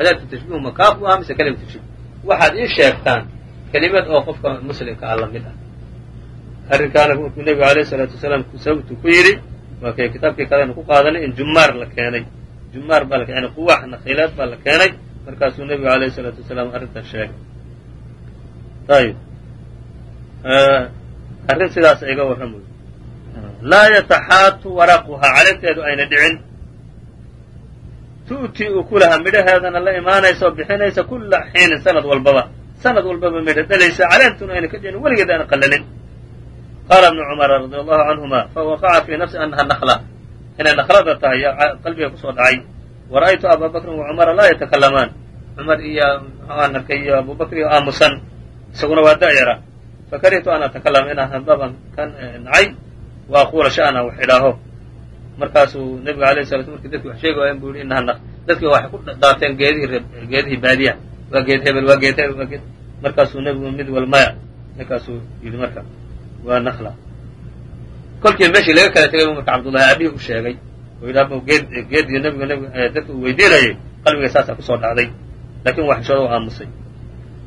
adaatu tashbiihu makaaf u aha mise kalimatu tashbih waxaad ii sheegtaan kelimad oo qofka muslimka ah la mid ah. Arrinkaana nebigu alayh salaatu wasalaam sababtu ku yidhi waa kitaabkii kalenu ku qaadanay in jumaar la keenay. Jumaar baa la yani quwaax nakhiilaad baa la keenay. Markaasuu nebigu alayh salaatu wasalaam arrintan sheegay. Ayib arrin sidaas iga warramayo laa yataxaatu waraquhaa caleenteedu ayna dhicin. Tu'ti ukulaha midhaheedana la imaanaysa oo bixinaysa kula xiinin sanad walbaba sanad walbaba midha dhalaysa caleentuna ayna ka dhicin weligeed ayna qalalin qaala ibnu cumara radi allahu canhuma fawaqaca fii nafsi annaha nakla inay naklada tahay qalbiga ku soo dhacay. Wa abaa bakrin wa cumara laa yatakalamaan cumar iyo aan arkay iyo abu bakr iyo aamusan. Isaguna waa da'yara. Fakarihtu an atakalama inaan hadlaban kan nacay. Wa aquula sha'na wax idhaaho. Markaasuu nebiga alayh sala markii dadki wax sheegi waayan bu yihi inaha dadki waxay ku daateen geedihii geedihii baadiya waa geed hebel waa geed hebel waa geed markaasuu nebigu mid wal maya ninkaasuu yidhi marka waa nakla kolkii meeshii laga kala tegay bu marka cabdullahi aabihii u sheegay. Oo yidhi aba geed geedii nebiga nbig dadka uu weydiinayay qalbiga saasaa ku soo dhacday. Laakiin wax shooda u aamusay.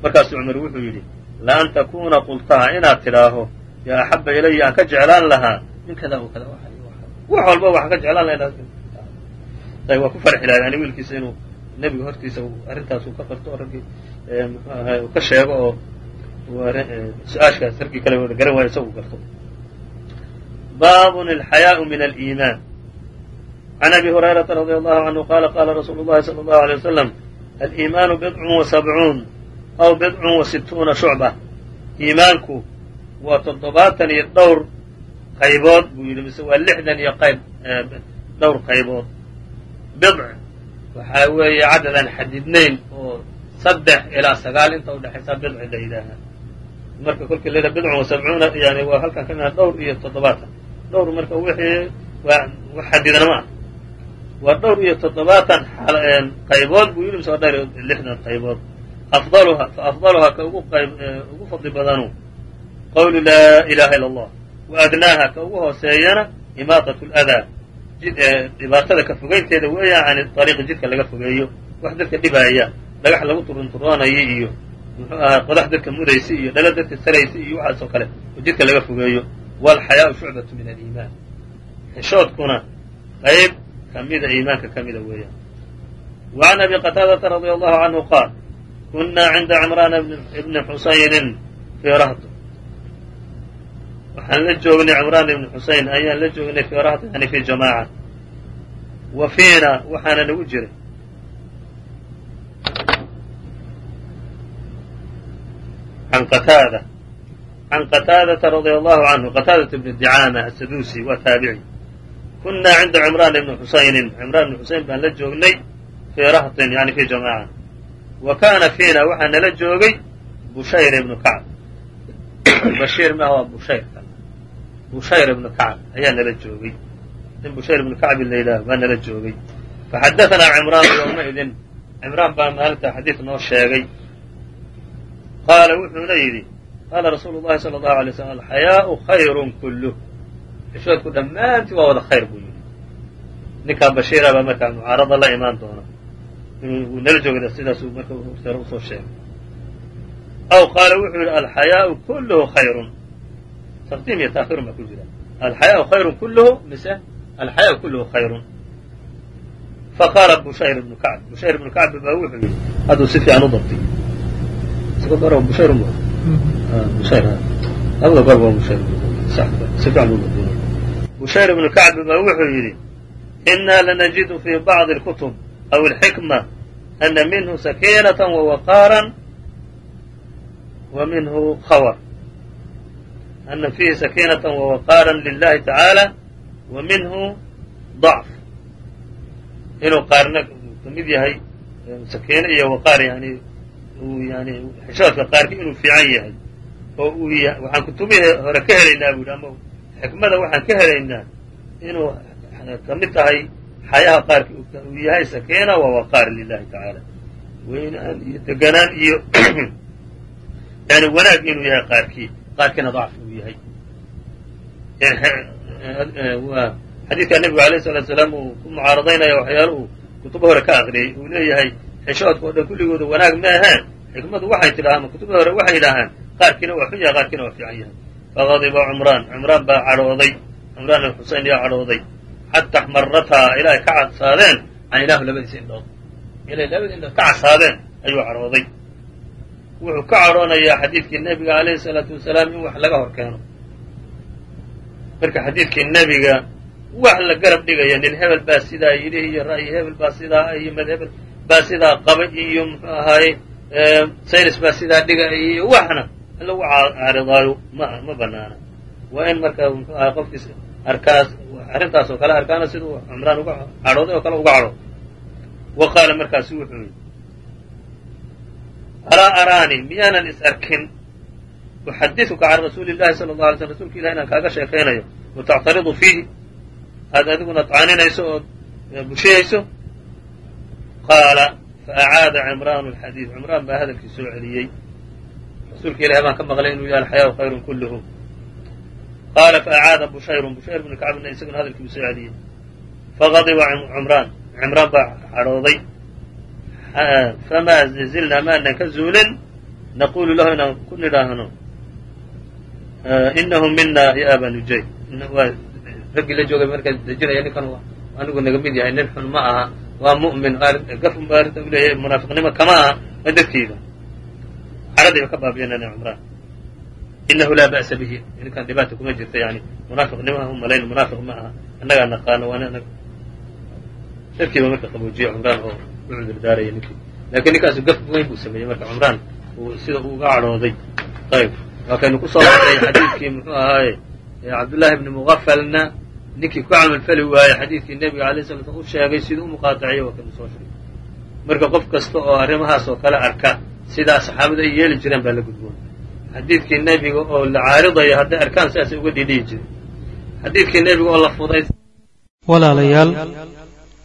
Markaasuu cumar wuxuu yidhi la an takuna qultaha inaad tidhaaho yaa axaba ilaya aan ka jeclaan lahaa min kada o kada wax walba waxaan ka jeclaan laha waa ku farxi yani wiilkiisa inuu nebiga hortiisa arrintaas uu ka qabto raggii muxuu ahay u ka sheego oo su'aashkaas raggii kale garan waayo isagu garto. Babun alxayaau min aliimaan. Can abi hurayrata radi allahu canhu qala qala rasuulu llahi sala allahu alay wasalam aliimaanu bidcun wa sabcuun aw bidcun wa sittuuna shucba. Iimaanku waa toddobaatan iyo dhowr qaybood buu yidhi mise waa lixdan iyo qayb dhowr qaybood. Bidc waxaa weeye cadad aan xadidnayn oo saddex ilaa sagaal inta udhexaysaa bidci la marka kolkii la yidhaha bidcun yani waa halkan ka mida dhowr iyo toddobaatan. Dhowr marka wixii waa wax xadidana ma ah waa dhowr iyo toddobaatan qaybood buu yidhi mise waa dhowr lixdan qaybood. Afdaluha fa afdaluhaa ka ugu qayb ugu fadli badanu qawlu laa ilaha illa allah wa adnaaha ka ugu hooseeyana imaatat ladaa dhibaatada ka fogeynteeda weeyaan can ariiqi jidka laga fogeeyo wax dadka dhibaaya dhagax lagu turunturoonayo iyo muxuu ahaa qodax dadka mudaysa iyo dhalo dadka saraysa iyo waxaas oo kale oo jidka laga fogeeyo waalxayaau shucbatu min aliimaan xishoodkuna qayb kamida iimaanka ka mida weeyaan. Wa can abi qataadata radia allahu canhu qaal kunaa cinda cimraana ibni xusaynin fii rahd waxaan la joognay cimraan ibni xusayn ayaan la joognay fii rahd yani fi jamaaca. Wa fiina waxaana nagu jiray. Can qataada. Can qataadata radia allahu canhu qataadata bni dicaama asaduusi waa taabici. Kunaa cinda cimraan ibni xusaynin cimraan ibni xusayn baan la joognay fii rahtin yani fi jamaaca. Wa kaana fiina waxaa nala joogay bushayr ibnu kacb. Bashiir maaha waa bushayr bushayr ibnu kacb ayaa nala joogay. In bushayr ibnu kacbi la yidhaaho baa nala joogay. Faxadaanaa cimraanu yowmaidin cimraan baa maalinta xadiid noo sheegay. Qaala wuxuuna yidhi qaala rasuulu llahi sala allahu alay slm alxayaau khayrun kulluh. Xishoodku dhammaantii waa wada khayr buu yidhi. Ninkaa bashiira baa markaa mucaarada la imaan doona inuu nala joogda sidaasuu marka u soo sheegay. Aw qaala wuxuu yidhi alxayaau kulluhu khayrun taqdiim iyo taakhiirun baa ku jira alxayaau khayrun kulluhu mise alxayaau kulluhu khayrun faqaala bushayr ibnu kacb bushayr ibnu kacb baa wuxuu yidhi hadduu si fiican u dabtiy bushayr ibnu kacb baa wuxuu yidhi inaa lanajidu fii bacdi اlkutub aw alxikma ana minhu sakiinata wawaqaaran wa minhu khawr ana fiihi sakiinata wawaqaaran lilahi tacaala wa minhu ضacf inuu qaarna ka mid yahay sakiino iyo waqaar yani yani xishoodka qaarki inuu fiican yahay oo uu waxaan kutubihii hore ka helaynaa bu yidhi ama xikmada waxaan ka helaynaa inuu ka mid tahay xayaha qaarki uu yahay sakiina waa waqaar lilahi tacaala weynaan inuu yahay qaarkii qaarkiina dacf uu yahay. Xadiidka nebigu alayh salatu salaam uu ku mucaaradaynaya waxyaala uu kutubo hore ka aqriyey uu leeyahay xishoodka o dhan kulligooda wanaag ma aheen xikmadu waxay tidhahaan ma kutuba hore waxay yidhaahaan qaarkiina waa xun yahay qaarkiina waa fiican yahay. Fagadiba cumraan cumraan baa cadhooday cumraan alxuseyn yaa cadhooday. Xata xmarataa ilaa ay ka cadsaadeen caynaahu labadiisa indhood. Ilay labada indhood ka cadsaadeen ayuu cadhooday wuxuu ka cadhoonayaa xadiidkii nebiga alayhi salaatu wasalaam in wax laga hor keeno. Marka xadiidkii nebiga wax la garab dhigaya nin hebel baa sidaa yidhi iyo ra'yi hebel baa sidaa iyo madhebel baa sidaa qaba iyo muxuu ahaaye saynis baa sidaa dhiga iyo waxna lagu caaridaayo ma ma banaana. Waa in marka muxuu ahay qofkiis arkaas arrintaas kale arkaana siduu cumraan uga cadhooday oo kale uga cadhooday wa qaala markaasu wuxuu yidhi alaa araani miyaanan is arkin? Uxadiuka can rasuuli lahi sala la alay sl rsulka ilahi inaan kaaga sheekaynayo. Watactaridu fiihi. Aad adiguna tacaaninayso ood bushiyayso qaala faacaada cimraanu alxadiid. Cimraan baa hadalkii soo celiyey. Rasuulka ilahi baan ka maqlay inuu yahay alxayaau khayrun kulluhu. Qaala faacaada bushayrun. Bushayr bnu kacbna isaguna hadalkii uu soo celiyey. Faqadiba cimraan. Cimraan baa cadhooday famaa zilnaa maanan ka zuulin naqulu lahu inaan ku nidhaahno inahu mina ya aba nujay raggii la joogay markaa dejinaya ninkan anigu naga mid yahay nin xun ma aha waa mu'min gafun munaafiqnimo kama aha waa dadkiida cadhadiiba ka baabiyanana cumraan inahu laa ba'sa bihi ninkan dhibaata kuma jirta yani munaafiqnimo u malayn munaafiq ma aha annagaa naqaano waana dadkiiba marka qaboojiye cumraan oo daaraya ninkii. Lakiin ninkaasu gaf weyn buu sameeyey marka cumraan sida uu uga cadhooday. Ayb waa kaynu ku soo marray xadiidkii muxuu ahaaye cabdullaahi ibni muqafalna ninkii ku camalfali waayey xadiidkii nebiga alay sala slam u sheegay siduu u muqaataciyo waa kanu soo sheegay marka qof kasta oo arrimahaas oo kale arka sidaa saxaabadu ay yeeli jireen baa la gudboon. Xadiidkii nebiga oo la caaridaya hadday arkaan sidaasay uga dhidhihi jireen. Xadiidkii nebiga oo la fuday walaalayaal